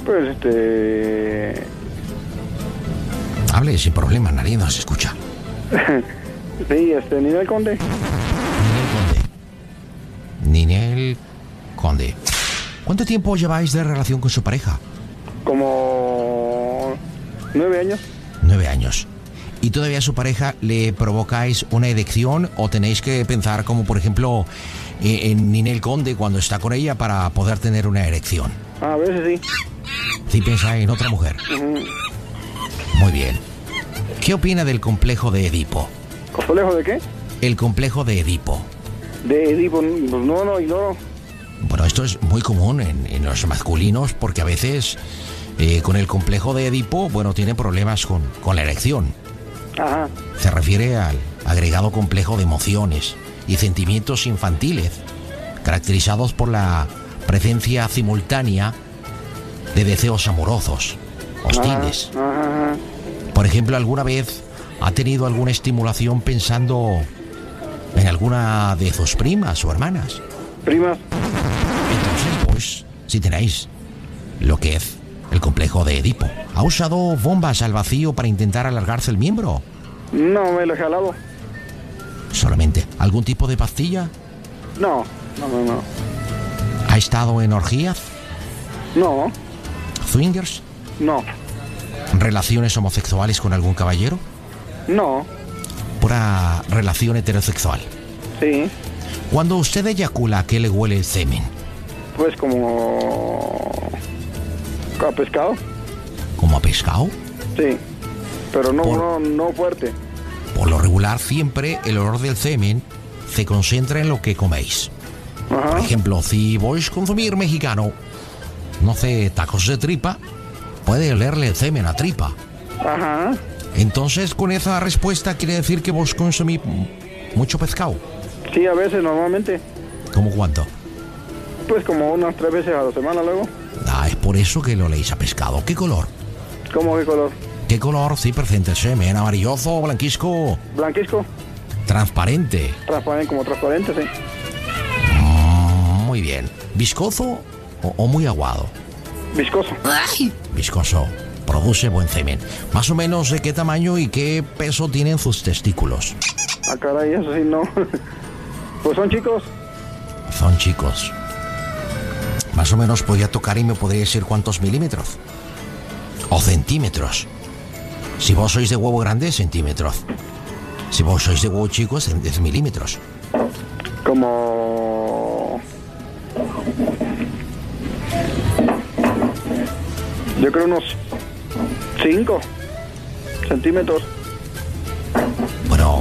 Pues, este. Hable sin problema, nadie nos escucha. sí, este, Ninel Conde. Ninel Conde. ¿Cuánto tiempo lleváis de relación con su pareja? Como nueve años. Nueve años. ¿Y todavía a su pareja le provocáis una erección o tenéis que pensar como por ejemplo eh, en Ninel Conde cuando está con ella para poder tener una erección? A veces sí. Si pensáis en otra mujer. Muy bien. ¿Qué opina del complejo de Edipo? ¿Complejo de qué? El complejo de Edipo. De Edipo, pues no, no, ignoro. Bueno, esto es muy común en, en los masculinos porque a veces eh, con el complejo de Edipo, bueno, tienen problemas con, con la erección. Ajá. Se refiere al agregado complejo de emociones y sentimientos infantiles, caracterizados por la presencia simultánea de deseos amorosos, hostiles. Ajá, ajá. Por ejemplo, ¿alguna vez ha tenido alguna estimulación pensando en alguna de sus primas o hermanas? Primas. Entonces, pues, si tenéis lo que es el complejo de Edipo, ¿ha usado bombas al vacío para intentar alargarse el miembro? No, me lo he jalado. ¿Solamente algún tipo de pastilla? No, no, no, no. ¿Ha estado en orgías? No, ¿Swingers? no, ¿Relaciones homosexuales con algún caballero? no. Pura relación heterosexual. Sí, Cuando usted eyacula, ¿a qué le huele el semen? pues como... ¿A pescado? ¿Como a pescado? Sí. Pero no, Por- no, no fuerte. Por lo regular, siempre el olor del semen se concentra en lo que coméis. Por ejemplo, si vais a consumir mexicano, no sé, tacos de tripa, puede olerle el semen a tripa. Ajá. Entonces, con esa respuesta quiere decir que vos consumís mucho pescado. Sí, a veces, normalmente. ¿Cómo cuánto? Pues como unas tres veces a la semana luego. Ah, es por eso que lo leéis a pescado. ¿Qué color? ¿Cómo qué color? ¿Qué color? Sí, presente el semen. Amarilloso, blanquisco, Blanquisco. transparente. Transparente, como transparente, sí. Mm, Muy bien. ¿Viscoso o, o muy aguado? Viscoso. Viscoso. Produce buen semen. Más o menos de qué tamaño y qué peso tienen sus testículos. Ah, caray, eso sí, no. pues son chicos. Son chicos. Más o menos podría tocar y me podría decir cuántos milímetros. O centímetros. Si vos sois de huevo grande, centímetros. Si vos sois de huevo chico, es 10 milímetros. Como... Yo creo unos 5 centímetros.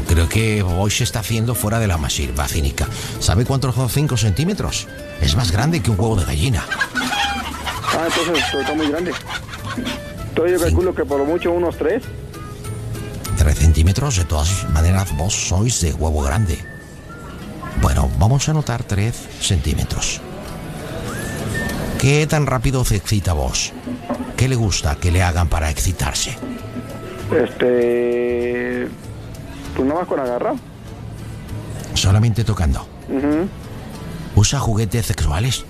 Creo que hoy se está haciendo fuera de la masirva cínica. ¿Sabe cuántos son 5 centímetros? Es más grande que un huevo de gallina. Ah, entonces está muy grande. Entonces yo calculo que por lo mucho unos 3. 3 centímetros, de todas maneras, vos sois de huevo grande. Bueno, vamos a anotar 3 centímetros. ¿Qué tan rápido se excita vos? ¿Qué le gusta que le hagan para excitarse? Este... Pues nada más con agarrar. Solamente tocando. ¿Usa juguetes sexuales?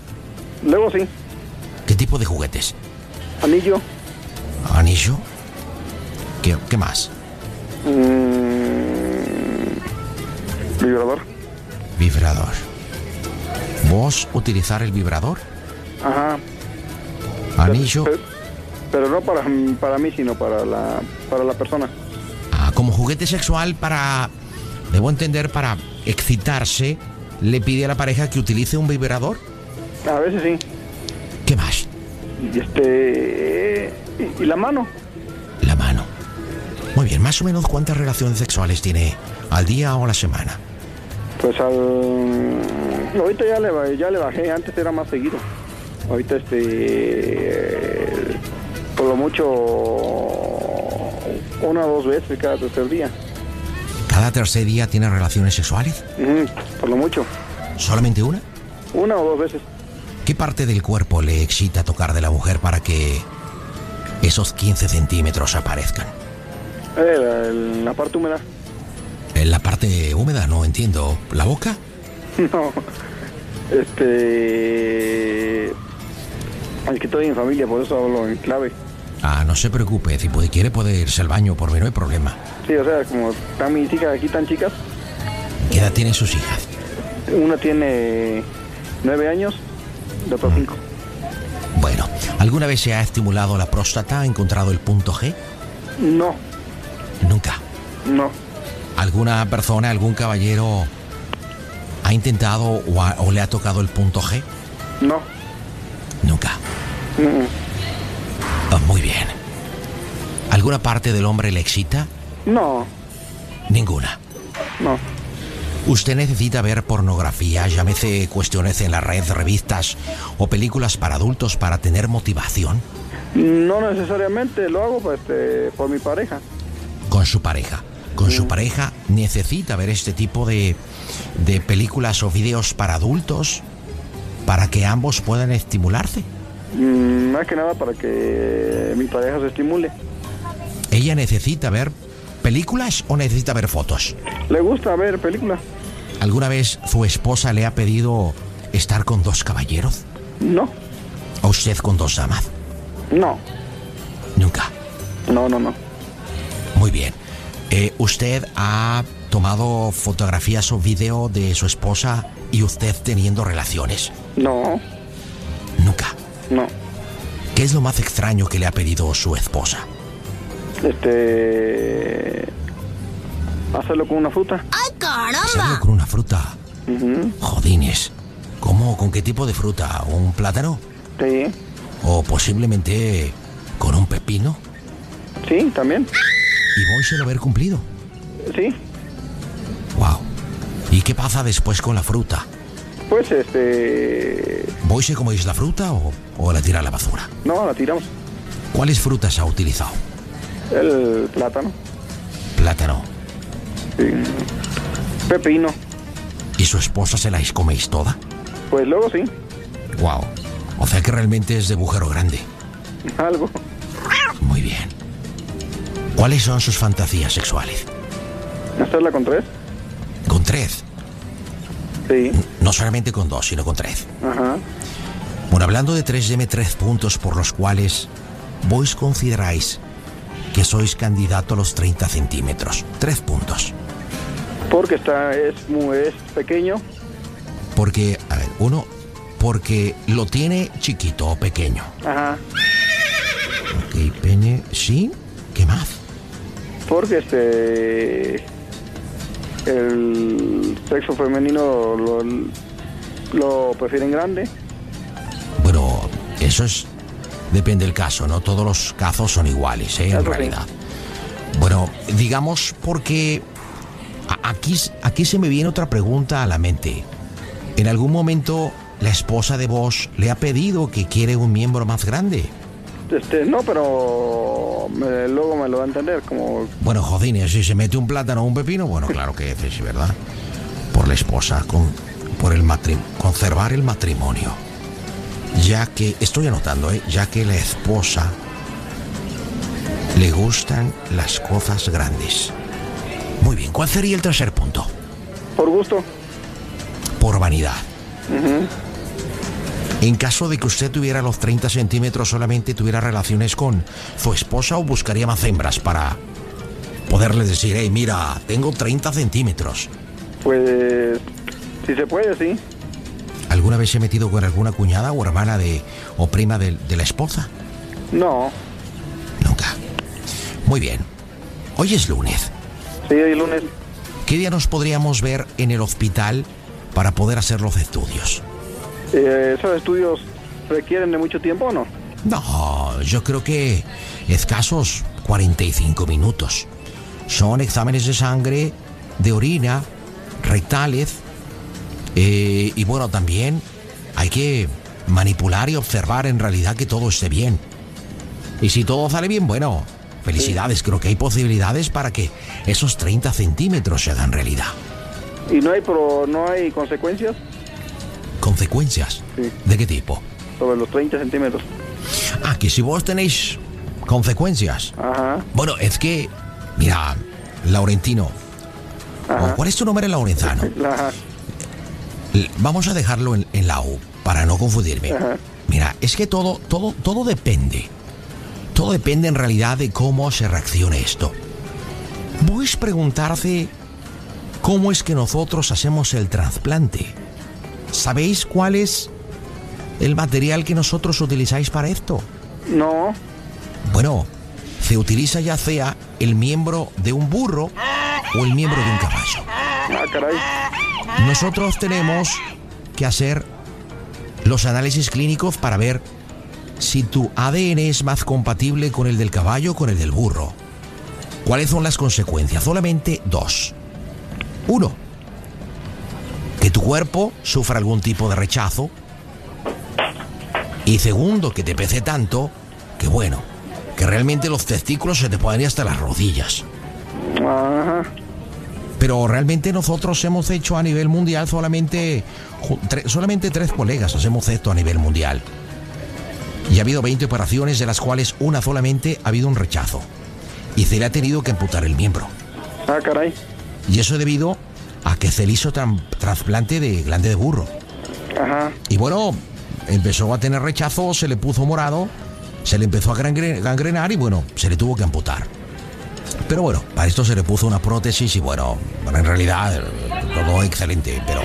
Luego sí. ¿Qué tipo de juguetes? Anillo. ¿Anillo? ¿Qué, qué más? Mm, Vibrador. Vibrador. ¿Vos utilizar el vibrador? Ajá. Anillo. Pero, pero no para, para mí, sino para la, para la persona. Como juguete sexual para, debo entender, para excitarse, le pide a la pareja que utilice un vibrador. A veces sí. ¿Qué más? Y este... Y, y la mano. La mano. Muy bien, más o menos cuántas relaciones sexuales tiene al día o a la semana. Pues al... Ahorita ya le, ya le bajé, antes era más seguido. Ahorita este... Por lo mucho... Una o dos veces cada tercer día. ¿Cada tercer día tiene relaciones sexuales? Por lo mucho. ¿Solamente una? Una o dos veces. ¿Qué parte del cuerpo le excita tocar de la mujer para que esos 15 centímetros aparezcan? Eh, la, la parte húmeda. En la parte húmeda, no entiendo. ¿La boca? No. Este... Es que estoy en familia, por eso hablo en clave. Ah, no se preocupe, si puede, quiere puede irse al baño, por mí no hay problema. Sí, o sea, como están mis hijas aquí tan chicas, ¿Qué edad tienen sus hijas? una tiene nueve años, la otra cinco. Bueno, ¿alguna vez se ha estimulado la próstata, ha encontrado el punto G? No, Nunca. no, ¿Alguna persona, algún caballero ha intentado o, ha- o le ha tocado el punto G? no. Nunca. Mm, Ah, muy bien. ¿Alguna parte del hombre le excita? No, Ninguna. no. ¿Usted necesita ver pornografía, llámese cuestiones en la red, revistas o películas para adultos para tener motivación No necesariamente lo hago pues, este, por mi pareja. con su pareja? Con su pareja necesita ver este tipo de, de películas o videos para adultos para que ambos puedan estimularse. Mm, Más que nada para que mi pareja se estimule. ¿Ella necesita ver películas o necesita ver fotos? ¿Le gusta ver películas? ¿Alguna vez su esposa le ha pedido estar con dos caballeros? No, ¿O usted con dos damas? no, Nunca. no, no, no. Muy bien. Eh, ¿Usted ha tomado fotografías o video de su esposa y usted teniendo relaciones? No. No. ¿Qué es lo más extraño que le ha pedido su esposa? Este. Hacerlo con una fruta. Hacerlo con una fruta. Jodines. ¿Cómo? ¿Con qué tipo de fruta? ¿Un plátano? Sí, ¿O posiblemente con un pepino? sí, también. ¿Y voy a haber cumplido? Sí, Wow. ¿Y qué pasa después con la fruta? pues este. ¿Voy a coméis la fruta o, o la tira a la basura? No, la tiramos. ¿Cuáles frutas ha utilizado? El plátano. Plátano. Sí. Pepino. ¿Y su esposa se la coméis toda? Pues luego sí, Wow. O sea que realmente es de bujero grande. algo. Muy bien. ¿Cuáles son sus fantasías sexuales? Hacerla con tres. Con tres. Sí. No solamente con dos, sino con tres. Ajá. Bueno, hablando de tres, deme tres puntos por los cuales vos consideráis que sois candidato a los 30 centímetros. Tres puntos. Porque está, es muy es pequeño. Porque, a ver, uno, porque lo tiene chiquito o pequeño. Ajá. Ok, pene, sí. ¿Qué más? Porque este. El sexo femenino lo, lo prefieren grande. Eso es. Depende del caso, no todos los casos son iguales, ¿eh? en realidad. Bueno, digamos porque aquí, aquí se me viene otra pregunta a la mente. ¿En algún momento la esposa de vos le ha pedido que quiere un miembro más grande? Este, no, pero me- luego me lo va a entender, como Bueno, jodines, si se mete un plátano o un pepino, bueno, claro que es, ¿verdad? Por la esposa, con, por el matri- conservar el matrimonio. Ya que, estoy anotando, ¿eh? Ya que la esposa le gustan las cosas grandes. Muy bien, ¿cuál sería el tercer punto? por gusto. Por vanidad. En caso de que usted tuviera los 30 centímetros, solamente tuviera relaciones con su esposa o buscaría más hembras para poderle decir, hey, mira, tengo 30 centímetros. Pues, si se puede, sí. ¿Alguna vez se ha metido con alguna cuñada o hermana de o prima de, de la esposa? No, Muy bien. Hoy es lunes. sí, hoy lunes. ¿Qué día nos podríamos ver en el hospital para poder hacer los estudios? Eh, ¿Esos estudios requieren de mucho tiempo o no? No, yo creo que escasos 45 minutos. Son exámenes de sangre, de orina, rectales. Eh, y bueno, también hay que manipular y observar en realidad que todo esté bien. Y si todo sale bien, bueno, felicidades. Creo que hay posibilidades para que esos 30 centímetros se hagan realidad. ¿Y no hay, pro, no hay consecuencias ¿Consecuencias? Sí. ¿De qué tipo? sobre los 30 centímetros? Ah, que si vos tenéis consecuencias. Ajá. Bueno, es que, mira, Laurentino, Ajá. ¿o ¿cuál es tu nombre, Laurenzano? La- L- Vamos a dejarlo en, en la U para no confundirme. Ajá. Mira, es que todo, todo, todo depende. Todo depende en realidad de cómo se reaccione esto. Voy a preguntarte cómo es que nosotros hacemos el trasplante. ¿Sabéis cuál es el material que nosotros utilizáis para esto? No. Bueno, se utiliza ya sea el miembro de un burro o el miembro de un caballo. Ah, caray. Nosotros tenemos que hacer los análisis clínicos para ver si tu ADN es más compatible con el del caballo o con el del burro. ¿Cuáles son las consecuencias? Solamente dos. Uno, que tu cuerpo sufra algún tipo de rechazo. Y segundo, que te pese tanto que bueno, que realmente los testículos se te pueden ir hasta las rodillas. Ajá. Pero realmente nosotros hemos hecho a nivel mundial solamente, tre- solamente tres colegas hacemos esto a nivel mundial. Y ha habido 20 operaciones de las cuales una solamente ha habido un rechazo. Y se le ha tenido que amputar el miembro. Ah, caray. Y eso debido a que se le hizo trasplante de glande de burro. Ajá. Y bueno, empezó a tener rechazo, se le puso morado, se le empezó a gangre- gangrenar y bueno, se le tuvo que amputar. Pero bueno, para esto se le puso una prótesis y bueno, bueno, en realidad eh, todo excelente, pero,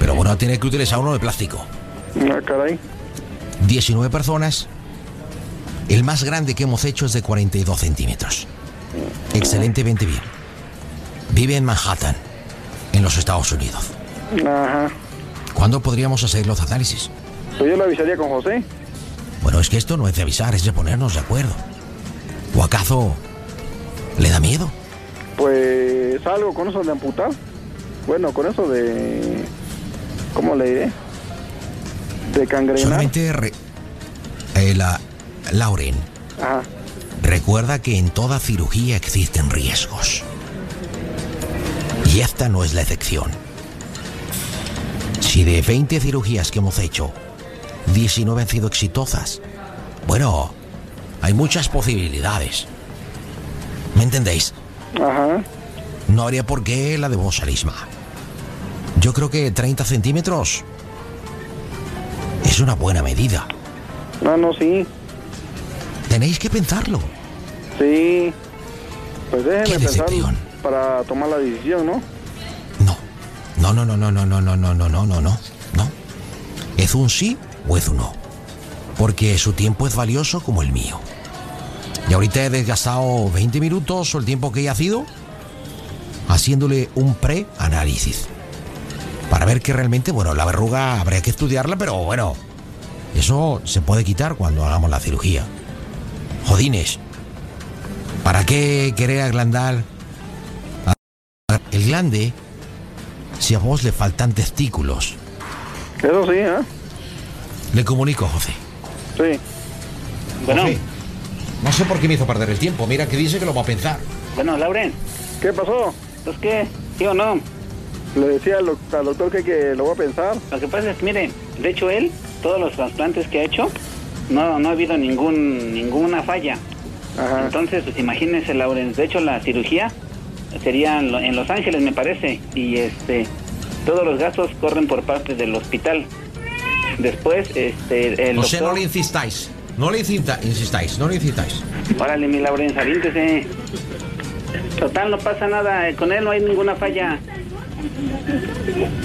pero bueno, tiene que utilizar uno de plástico. Ah, caray. 19 personas. El más grande que hemos hecho es de 42 centímetros. Excelentemente bien. Vive en Manhattan, en los Estados Unidos. Ajá. ¿Cuándo podríamos hacer los análisis? Pues yo lo avisaría con José. Bueno, es que esto no es de avisar, es de ponernos de acuerdo. ¿O acaso le da miedo? Pues algo con eso de amputar. Bueno, con eso de. ¿Cómo le diré? De cangrenar. Solamente re- eh, la, Lauren, Ajá. recuerda que en toda cirugía existen riesgos. Y esta no es la excepción. Si de 20 cirugías que hemos hecho, 19 han sido exitosas, bueno, hay muchas posibilidades. ¿Me entendéis? Ajá. No habría por qué la de vos misma. Yo creo que 30 centímetros es una buena medida. No, no, sí. Tenéis que pensarlo. Sí. Pues déjeme Qué pensar para tomar la decisión, ¿no? No, no, no, no, no, no, no, no, no, no, no, no, no. ¿Es un sí o es un no? Porque su tiempo es valioso como el mío. Y ahorita he desgastado 20 minutos o el tiempo que haya sido haciéndole un pre-análisis. Para ver que realmente, bueno, la verruga habría que estudiarla, pero bueno, eso se puede quitar cuando hagamos la cirugía. Jodines, ¿para qué querer aglandar el glande si a vos le faltan testículos? Eso sí, ¿eh? Le comunico, José. Sí. Bueno. José, no sé por qué me hizo perder el tiempo. Mira que dice que lo va a pensar. Bueno, Lauren. ¿Qué pasó? Pues qué, ¿sí o no? Le decía al, al doctor que, que lo voy a pensar. Lo que pasa es que, mire, de hecho él, todos los trasplantes que ha hecho, no, no ha habido ningún, ninguna falla. Entonces, pues imagínese, Lauren, de hecho la cirugía sería en Lo- en Los Ángeles, me parece, y este, todos los gastos corren por parte del hospital. Después, este, el O sea, doctor... no le insistáis. No le incita- insistáis, no le incitáis. Órale, mi Lauren, aviéntese. Total, no pasa nada, eh, con él no hay ninguna falla.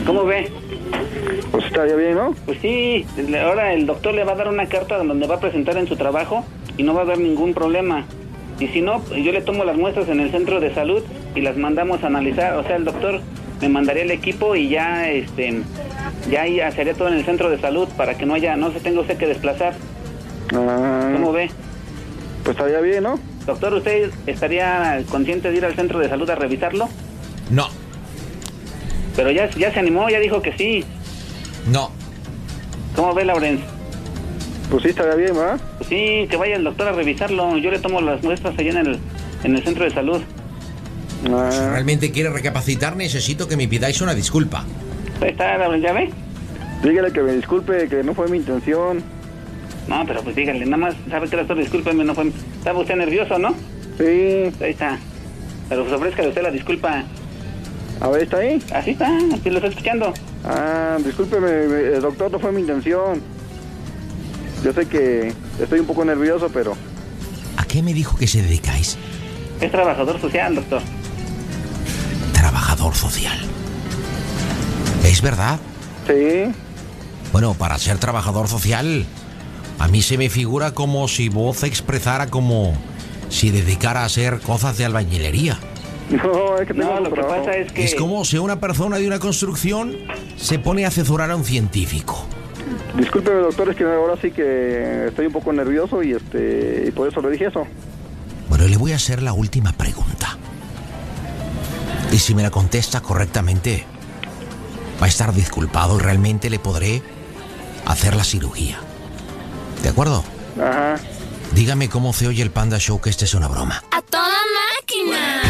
¿Cómo ve? Pues estaría bien, ¿no? Pues sí, ahora el doctor le va a dar una carta donde va a presentar en su trabajo y no va a haber ningún problema. Y si no, yo le tomo las muestras en el centro de salud y las mandamos a analizar. O sea, el doctor me mandaría el equipo y ya, este, ya hacería todo en el centro de salud para que no haya, no se tenga usted que desplazar. ¿Cómo ve? Pues estaría bien, ¿no? Doctor, ¿usted estaría consciente de ir al centro de salud a revisarlo? No. Pero ya, ya se animó, ya dijo que sí. No. ¿Cómo ve, Laurence? Pues sí, estaría bien, ¿verdad? Pues sí, que vaya el doctor a revisarlo. Yo le tomo las muestras allá en el, en el centro de salud. Si realmente quiere recapacitar, necesito que me pidáis una disculpa. Ahí está, Laurence, ¿ya ve? Dígale que me disculpe, que no fue mi intención. No, pero pues dígale, nada más, ¿sabe qué, doctor? Discúlpeme, no fue... Estaba usted nervioso, ¿no? Sí. Ahí está. Pero pues ofrézcale usted la disculpa. A ver, ¿está ahí? Así está, aquí lo está escuchando. Ah, discúlpeme, me- el doctor, no fue mi intención. Yo sé que estoy un poco nervioso, pero qué me dijo que se dedicáis? Es trabajador social, doctor. Trabajador social. ¿Es verdad? Sí. Bueno, para ser trabajador social, a mí se me figura como si vos expresara como si dedicara a hacer cosas de albañilería. No, es que No, lo que trabajo. pasa es que... Es como si una persona de una construcción se pone a asesorar a un científico. Discúlpeme, doctor, es que ahora sí que estoy un poco nervioso y este y por eso le dije eso. Bueno, le voy a hacer la última pregunta. Y si me la contesta correctamente, va a estar disculpado y realmente le podré hacer la cirugía. ¿De acuerdo? Ajá. Dígame cómo se oye el Panda Show, que esta es una broma. ¡A toda máquina!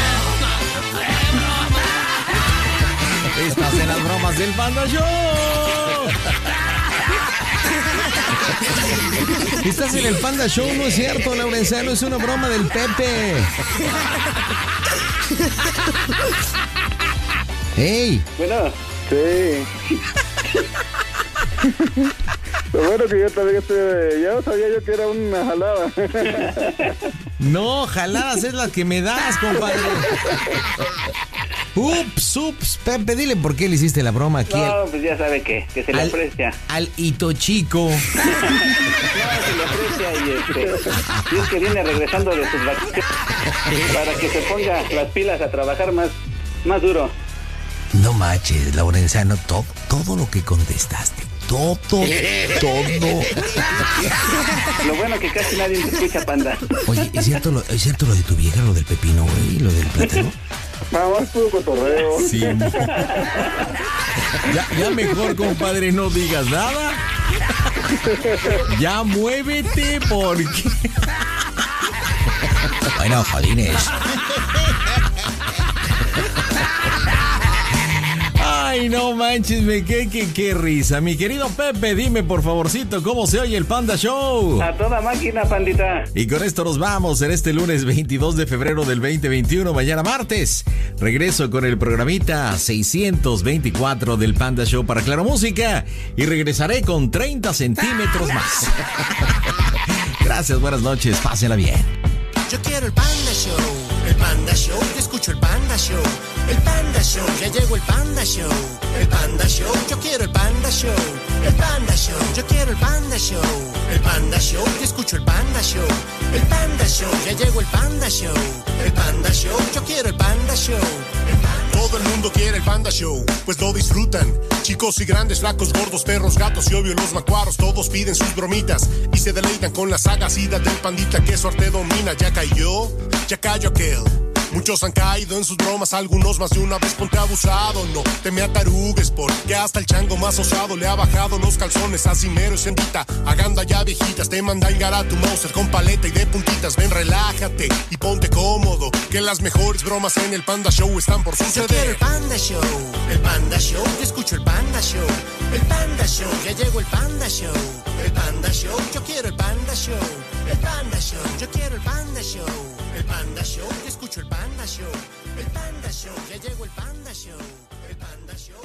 Estás en las bromas del Panda Show. Estás en el Panda Show, no es cierto, Laurenciano, es una broma del Pepe. ¡Ey! Bueno, Sí. Lo bueno que yo también estoy, ya no sabía yo que era una jalada. No, jaladas es las que me das, compadre. Ups, ups. Pepe, dile por qué le hiciste la broma aquí no, al, pues ya sabe que, que se le al- aprecia. al hito chico. No, se le aprecia y este... Y es que viene regresando de sus vacaciones para que se ponga las pilas a trabajar más, más duro. No manches, Laurenzano, to- todo lo que contestaste. Todo, todo. Lo bueno que casi nadie te escucha, panda. Oye, ¿es cierto, lo, ¿es cierto lo de tu vieja, lo del pepino, güey? Lo del plátano. Más puro cotorreo. Sí. Ya, ya mejor, compadre, no digas nada. Ya muévete porque... Bueno, jodines. Ay, no manches, me qué, qué, qué risa. Mi querido Pepe, dime por favorcito cómo se oye el Panda Show. A toda máquina, pandita. Y con esto nos vamos en este lunes 22 de febrero del 2021, mañana martes. Regreso con el programita 624 del Panda Show para Claro Música y regresaré con 30 centímetros más. Gracias, buenas noches, pásenla bien. Yo quiero el Panda Show, el Panda Show, yo escucho el Panda Show, el Panda Show, ya llegó el Panda Show, el Panda Show, yo quiero el Panda Show, el Panda Show, yo quiero el Panda Show, el Panda Show, yo escucho el Panda Show, el Panda Show, ya llegó el Panda Show, el Panda Show, yo quiero el Panda Show. Todo el mundo quiere el Panda Show, pues lo disfrutan. Chicos y grandes, flacos, gordos, perros, gatos y obvio los macuaros, todos piden sus bromitas y se deleitan con la sagacidad del pandita que su arte domina. Ya cayó, ya cayó aquel. Muchos han caído en sus bromas, algunos más de una vez ponte abusado. No te me atarugues porque hasta el chango más osado le ha bajado los calzones a Cimero y Sendita. A ganda ya viejitas, te manda a tu monster con paleta y de puntitas. Ven, relájate y ponte cómodo, que las mejores bromas en el Panda Show están por Yo quiero suceder. el Panda Show, el Panda Show, yo escucho el Panda Show, el Panda Show, ya llegó el Panda Show, el Panda Show, yo quiero el Panda Show, el Panda Show, yo quiero el Panda Show, Panda Show, yo escucho el Panda Show, el Panda Show, ya llegó el Panda Show, el Panda Show,